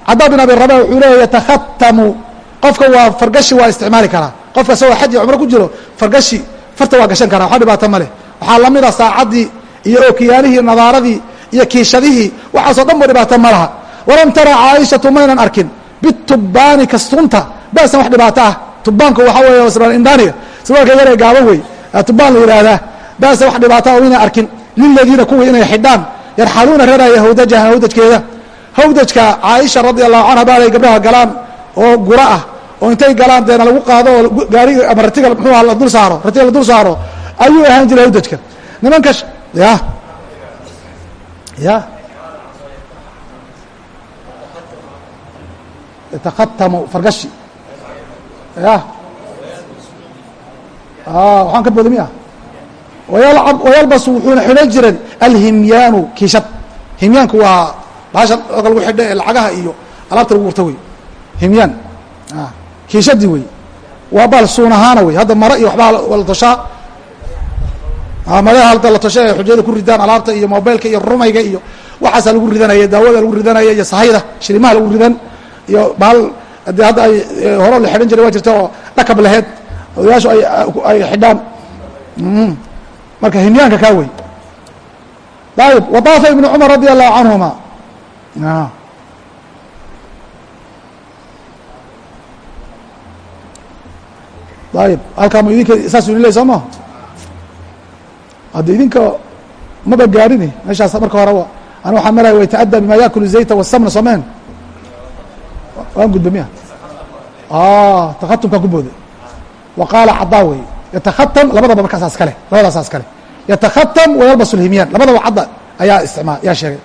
cadaa bin abi raba wuxuu leeya yatakhatamu qofka waa fargashi waa isticmaali karaa qofka isagoo xaj iyo cumro ku jiro fargashi farta waa gashan karaa waxba dhibaato ma leh waxaa la mid a saacaddii iyo ookiyaalihii nadaaradii iyo kiishadihii waxaasoo dhan ba dhibaato ma laha walam tara caaishatu maynan arkin bitubaani kastunta basan wax dhibaato ah tubaanku waxaa weeye sirwal indhaaniga sirwaalka yaree gaaban wey tubaan la yidhaahdaa basan wax dhibaato ah ina arkin liladiina kuwii inay xidhaan yarxaluuna raraya hawdajaha hawdajkeeda hawdajka caaisha radi allahu canha baalay gabdhaha galaan oo gura ah oo intay galaan deena lagu qaado oo gaariga ama ratiga muxuuha la dul saaro ratiga la dul saaro ayuu ahaan jiray hawdajka. Nimanka ya ya. Yatakhatamu fargashi. Ya. Waxaan ka booda miya. Wayalbasu wuxuuna xidhan jiray alhimyaanu kiishad himyaanku waa baasha oga lagu xidho ee lacagaha iyo alaabta lagu gurto wey himyaan. Kiishadii wey waa baal suun ahaana wey hadda mare iyo waxbaa la toshaa. Maraha hadda la tosha ee xujada ku ridaan alaabta iyo mobilka iyo rumayga iyo waxaasaa lagu ridanaya daawada lagu ridanaya iyo sahayda shilimaha lagu ridan iyo baal. De hadda ay horo la xidhan jiray waa jirta oo dhakab laheed. Odayaashu ay ay xidhaan. Marka himyaanka kaa wey ayib wadaafa ibnu cumar radi allahu canhuma ayib halkaa ma idinka saas idin ley soo ma hadda idinka maba gaadhini meeshaas marka horeba ana waxaa maraya waytaaddaa bima yakulu zayta wasamna soomeen waan gudba miya takatumkaan ku booday wa qaala cadaa wey yatakhatam labadaba markaasaas kale labadaasaas kale yatakhatam wayalbas lhimyaan labadaba cadda ayaa isticmaal yaa sheegay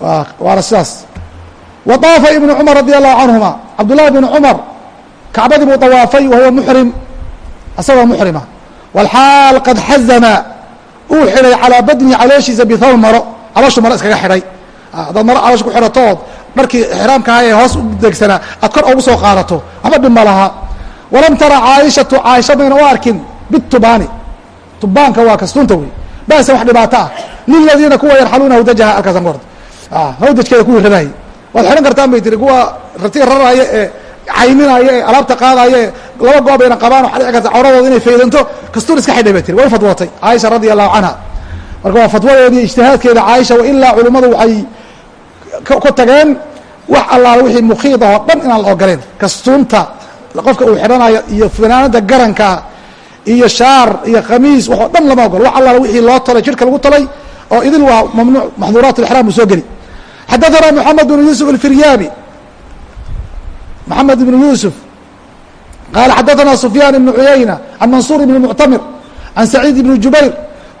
waana sidaas. Wa daafa ibnu cumar radi allahu canhuma cabdullahi bn cumar kacbadii buu dawaafay wahuwa muxrim asagoo muxrima walxaal qad xazama uu xidhay calaa badnihi calooshiisa bithawb maro caloshu maro iskaga xidhay haddaad maro calosha ku xidhato ood dharkii ixraamkaha ee hoos u degsanaa aad kor ugu soo qaadato waxba dhib ma walam tara caaishatu caaisha mayna u arkin bitubaani. Tubaanka waa kastunta wey basa wax dhibaato ah. Liladiina kuwa yarxaluuna hawdajaha halkaasaan ku hawdajkeeda kuwii raraayay waad xidhan kartaan bay tiri kuwa ratiga raraaya ee cayminaya ee alaabta qaadaya ee laba goob ayna qabaan waxaa dhici karta cawradooda inay faydanto kastuun iska xidhay bay tiri way fadwootay caaisha radia allahu canha marka waa fatwadeedi ijtihaadkeeda caaisha ilaa culimmadu waxay ku tageen wax allaala wixii mukiid ah oo dhan inaan la ogoleen kastuunta qofka uu xidhanayo iyo fanaanada garankaa iyo shaar iyo khamiis waxoo dhan lama ogolo wax allaala wixii loo talay jidhka lagu talay oo idil waa mamnuuc maxduuraat اlixraam uu soo geli xadaثana moxamed bn yuusuf alfiryaabi moxamed ibn yuusuf qaala xadaثana sufyaan ibn cuyayna can mansuur ibn muctamir can saciid ibn jubayr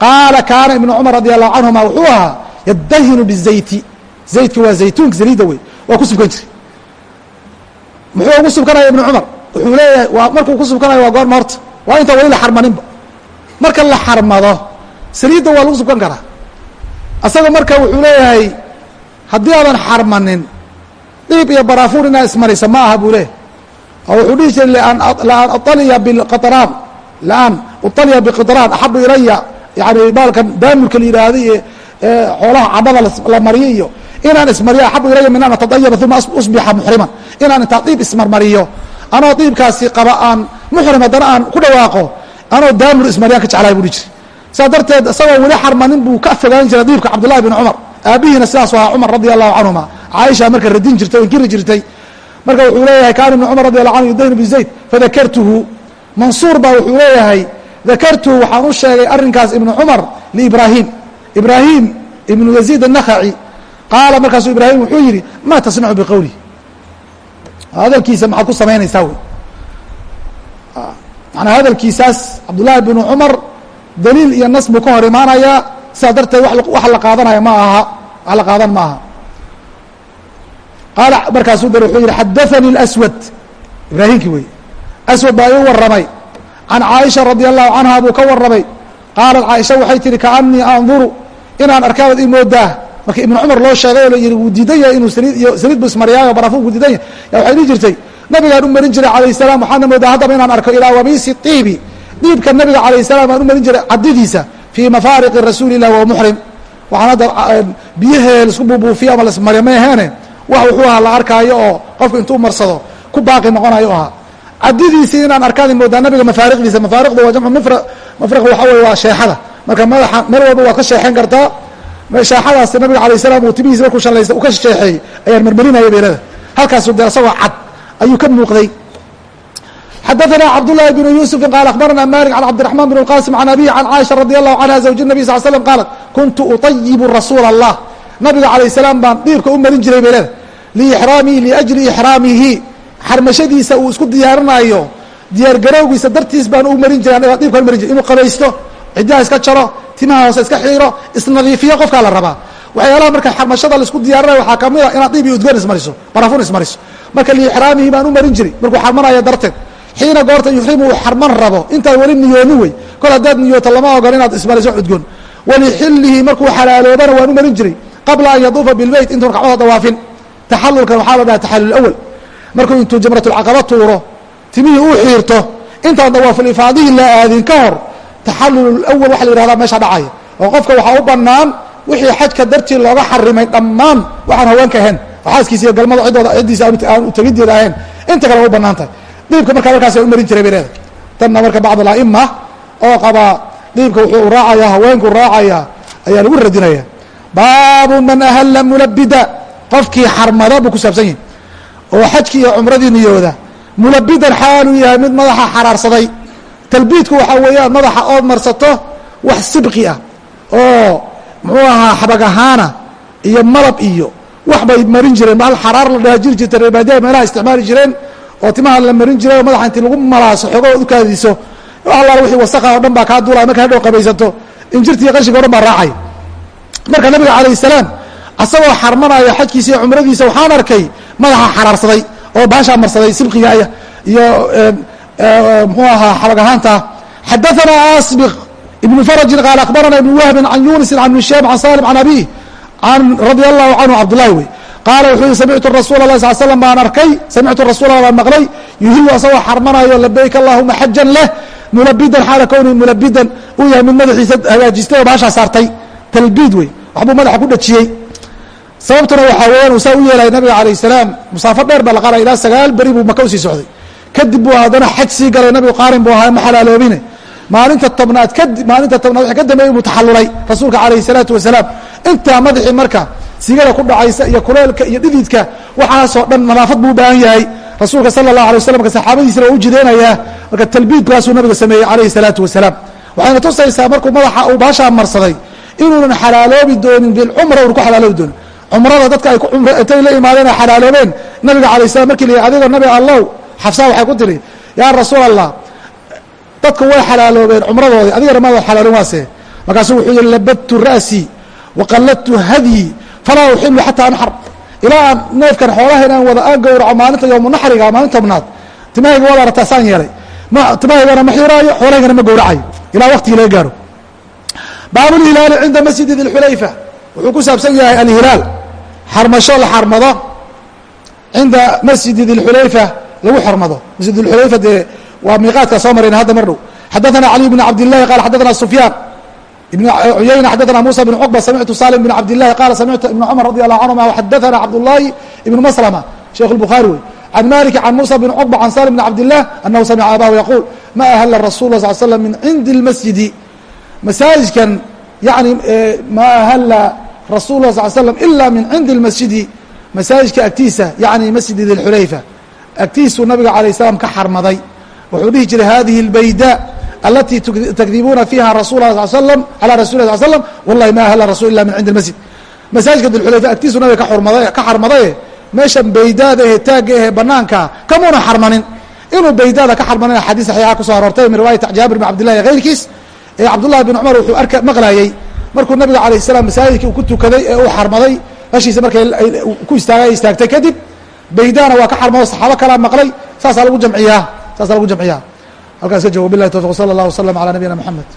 qaala kaana ibn cumar radi allahu canhuma wuxuu ahaa yadahinu bizayti zaytka waa zaytuunka saliidda wey waa ku subkan jiray muxuu ugu subkanaya ibn cumar wuxuu leeyahay waa markuu ku subkanayo waa goorma horta waa intaan weli la xarmaninba marka la xarmado saliidda waa lagu subkan karaa asaga marka wuxuu leeyahay haddii aadan xarmanin dhiib iyo baraafuur inaa ismarisa ma aha buu leeyahay. Oo wuxuu dhihi jiray laan aaliya biqatraan laan ualiya biqitraan axabu ilaya yani baalkan daamurka la yidhaahda iyo xoolaha cabada la mariyo iyo inaan ismariyo axabu ilaya min an atadayaba uma usbixa muxriman inaan intaa diib ismarmariyo anoo diibkaasi qaba aan muxrim haddana aan ku dhawaaqo anoo daamur ismariyaan ka jeclahay buu hi jiri saas darteed isagoo weli xarmanin buu ka fogaan jiray diibka cabdullahi bin cumar aabihiina sidaasu ahaa cumar radi allahu canhuma caaisha marka radin jirtay inkiri jirtay marka wuxuu leeyahay kaana ibn cumar radi allahu anhu yudahinu bizayd fadakartuhu. Mansuur baa wuxuu leeyahay dakartuhu waxaan u sheegay arrinkaas ibnu cumar liibraahim ibraahim ibnu yaziid annakhaci qaala markaasuu ibraahim wuxuu yidhi maa tasnacu biqowli hadalkiisa maxaad ku samaynaysaa wey? Manaa hadalkiisaas cabdullaahi binu cumar daliil iyo nas buu ka hor imaanayaa sidaa darteed wax la qaadanaya ma aha wax la qaadan ma aha. Qaala markaasuu dar wuxuu yihi xadaanii اlaswad ibraahimkii wey aswad baa iu warramay. Can caaisha radi allahu canha buu ka warramay. Qaalat caaisha waxay tihi kaanii anduru inaan arkaabad ii moodaa. Marka ibnu cumar loo sheegay oo la wuu diidan yahay inuu saliid iyo saliid bu ismariyaayo barafuunku diidan yahay. Ya waxay dhihi jirtay nabigaan u marin jiray calayh salaam waxaana moodaa haddaba inaan arko ilaa wabiisi iibi dhiibka nabiga calayh salaam aan u marin jiray cadidiisa fii mafaariqi rasuuli lah wa muxrim waxaan hadda biyahee la isku buubuufiyo ama aheene wax wuxuu ahaa la arkaayo oo qofku intuu marsado ku baaqi noqonayo ahaa cadidiisii inaan arkaan moodaa nabiga mafaariqdiisa mafaariqda waa jamcu mifra mafriq waxa weye waa sheexada marka madaxa meel walba waad ka sheexeyn kartaa sheexadaas nabiga alayh salaam uu timihiis markuu shalaysta uu ka sheexeeyey ayaan marmarinaya beelada halkaasu de isagoo cad ayuu ka muuqday xadaثna cabdالlahi بن yuسufi qaal akhbarana malik can cabdiرaحman بn اlqasim can abihi can caaisha radi allahu canha zawj الnabi sal slm qaalat kuntu uطayibu rasuula الlah nabiga alayh salaam baan dhiibka u marin jiray beelada liixraamihi liأjli ixraamihi xarmashadiisa uu isku diyaarinayo diyaargarowgiisa dartiis baan u marin jiray anaga dhiibka marin jiray inuu qabaysto ciddaha iska jaro timaha hoose iska xiiro isnadiifiyo qofkaa la rabaa waxyaalaha marka xarmashada laisku diyaarinayo waxaa kamid a inaad dhiib iyo udgoon ismariso barafuun ismariso marka liixraamihi baan u marin jiray markuu xarmanayo darteed xiina goorta yuxrimu uu xarman rabo. Intaad weli niyoonin wey kol haddaad niyooto lama ogol inaad ismariso cudgoon walixilihi markuu xalaaloobana waan u marin jiray. Qabla an yaduufa bilbeyt intuun kacbada dawaafin. Taxalulkan waxaa la dhaha taxalul awal. Markuu intuu jamratulcaqaba tuuro timihii uu xiirto intaan dawaafulifaadihii la aadin ka hor taxalul awal waxa la yihahdaa meesha dhacaya. Oo qofka waxaa u banaan wixii xajka dartii looga xarimay dhammaan waxaan haweenka ahayn. Oo xaaskiisa iyo galmada ciddooda ciddiisa aan utegideeda ahayn. Inta kale wa u bannaan tahay diibka markaa markaas u marin jiray bay leedahay tanna marka bacd ala'ima oo qabaa diibka wuxuu raacayaa haweenku raacayaa ayaa lagu radinaya. Baabu man ahalla mulabida qofkii xarmada buu ku saabsan yahi oo xajkii iyo cumradii niyooda. Mulabidan xaaluu yahay mid madaxa xaraarsaday. Talbiidku waxaa weeyaan madaxa ood marsato wax sibqi ah. Oo muxuu ahaa xabag ahaana iyo malab iyo wax bay marin jireen. Bahal xaraar la dhaha jiri jirta reebaadiyaha meelaha isticmaali jireen oo timaha la marin jiray oo madaxa intii lagu malaaso xoogood u kaadiso allaala wixii wasakha dhan baa kaa duulaya marka hadhow qabaysato injirta iyo o dhan baa raacay. Marka nabiga calayh salaam asagoo xarmanaya xajkiisa iyo cumradiisa waxaan arkay madaxa xaraarsaday oo baashaa marsaday sibqigaaya iyo mxuu ahaa xabag ahaanta xadaثana asbq ibn farajin qaal akhbarana ibn wahbin can yunisin can ibn shihab can salim can abih an radia allahu canhu cabdullahi wey qaala wuxuu yihi samictu rasuula lah sal slam baan arkay samictu rasuula baan maqlay yuhilu asagoo xarmanayo labayk allahuma xajan leh mulabidan xaala kowni mulabidan uu yahay mid madaxiisa hagaajistay oo baashaa saartay talbiid wey waxbuu madaxa ku dhajiyey sababtuna waxaa weeyaan uu saa u yeelaya nabiga alayh salaam musaafo dheer baa la qaadaya ilaa sagaal beri buu maka u sii socday kadib buu haddana xaj sii galay nabigu qaarin buu ahaa ma xalaaloobine maalinta tobnaad kadib maalinta tobnaad wixii ka dambeeyey buu taxallulay rasuulka calayhi salaatu wasalaam intaa madaxii marka sigada ku dhacaysa iyo kuleelka iyo dhididka waxaasoo dhan nadaafad buu u baahan yahay. Rasuulka sala allahu alay waslam marka saxaabadiisina waa u jideenayaa. Marka talbiidkaasuu nabiga sameeyey calayhi salaatu wasalaam. Waxayna tusaysaa markuu madaxa uu baashaa marsaday inuunan xalaaloobi doonin bilcumra uuna ku xalaaloobi doonin. Cumrada dadka ay intay la imaadeen ay xalaaloobeen. Nabiga alay slam markii la adigo nabi allow xafsaa waxay ku tiri yaa rasuul allah dadku way xalaaloobeen cumradoodii adigana maada xalaaloob waase markaasuu wuxuu yihi labadtu ra'sii waqalladtu hadyi falaa uxilu xataa anxar ilaa aan neefkan xoolaha inaan wada aan gowraco maalinta yowmunaxriga maalinta tobnaad timahyga waad aragtaa saan yeelay. Timahaygana ma xiiraayo xoolahaygana ma gowracayo ilaa waktigii laga gaaro. Baabulhilaali cinda masjidi dilxulayfa wuxuu ku saabsan yahay alhilaal. Xarmasho la xarmado cinda masjidi dilxulayfa lagu xormado masjid dilxulayfa dee waa miiqaadka soo marayna hadda mar dhow. Xadaana caliy bn cabd illahi qaala xadaana sufyaan ibn cuyayna xadaثana musa bn cqba samictu salim bn cabdiلlahi qala samictu ibn cmar radi allahu canهuma xadaثana cabduلlahi ibn maslma sheikh الbukhaari wey can maliki can musa bn cqba can salim bn cabdiلlah anahu samica abahu yaquul ma ahla rasul la sal slm min cindi اlmasjidi masaajidkan yani ma ahla rasul lah sal slm ila min cindi اlmasjidi masaajidka agtiisa yani masjidi dilxulayfa agtiisuu nabiga alayه الsalaam ka xarmaday wuxuu dhihi jiray hadihi اlbayda alati takdibuuna fiiha rasuula sl slm calaa rasuli sl slm wallahi ma ahla rasul ila min cindi masjid masaajidka dulxulayfa agtiisu nabiga kaxurmada ka xarmadaye meeshan baydaada ehe taagga ehe banaanka kamuuna xarmanin inuu baydaada ka xarmanin axaadiis saxiixa ku soo aroortay min riwaayati jaabir bin cabdillahi kayrkiis ee cabdullahi bin cumar wuxuu arka maqlayey markuu nabiga alayh salaam masaajidkii uu ku tukaday ee uu xarmaday hashiisa markay ku istaaga istaagtay kadib baydana waa ka xarmado saxaabo kalaa maqlay saasaa lagu jamciyaa saasaa lagu jamciyaa halkaas ka joogo bilahi towfiq sala اllah waslm alى nabiyina mxamed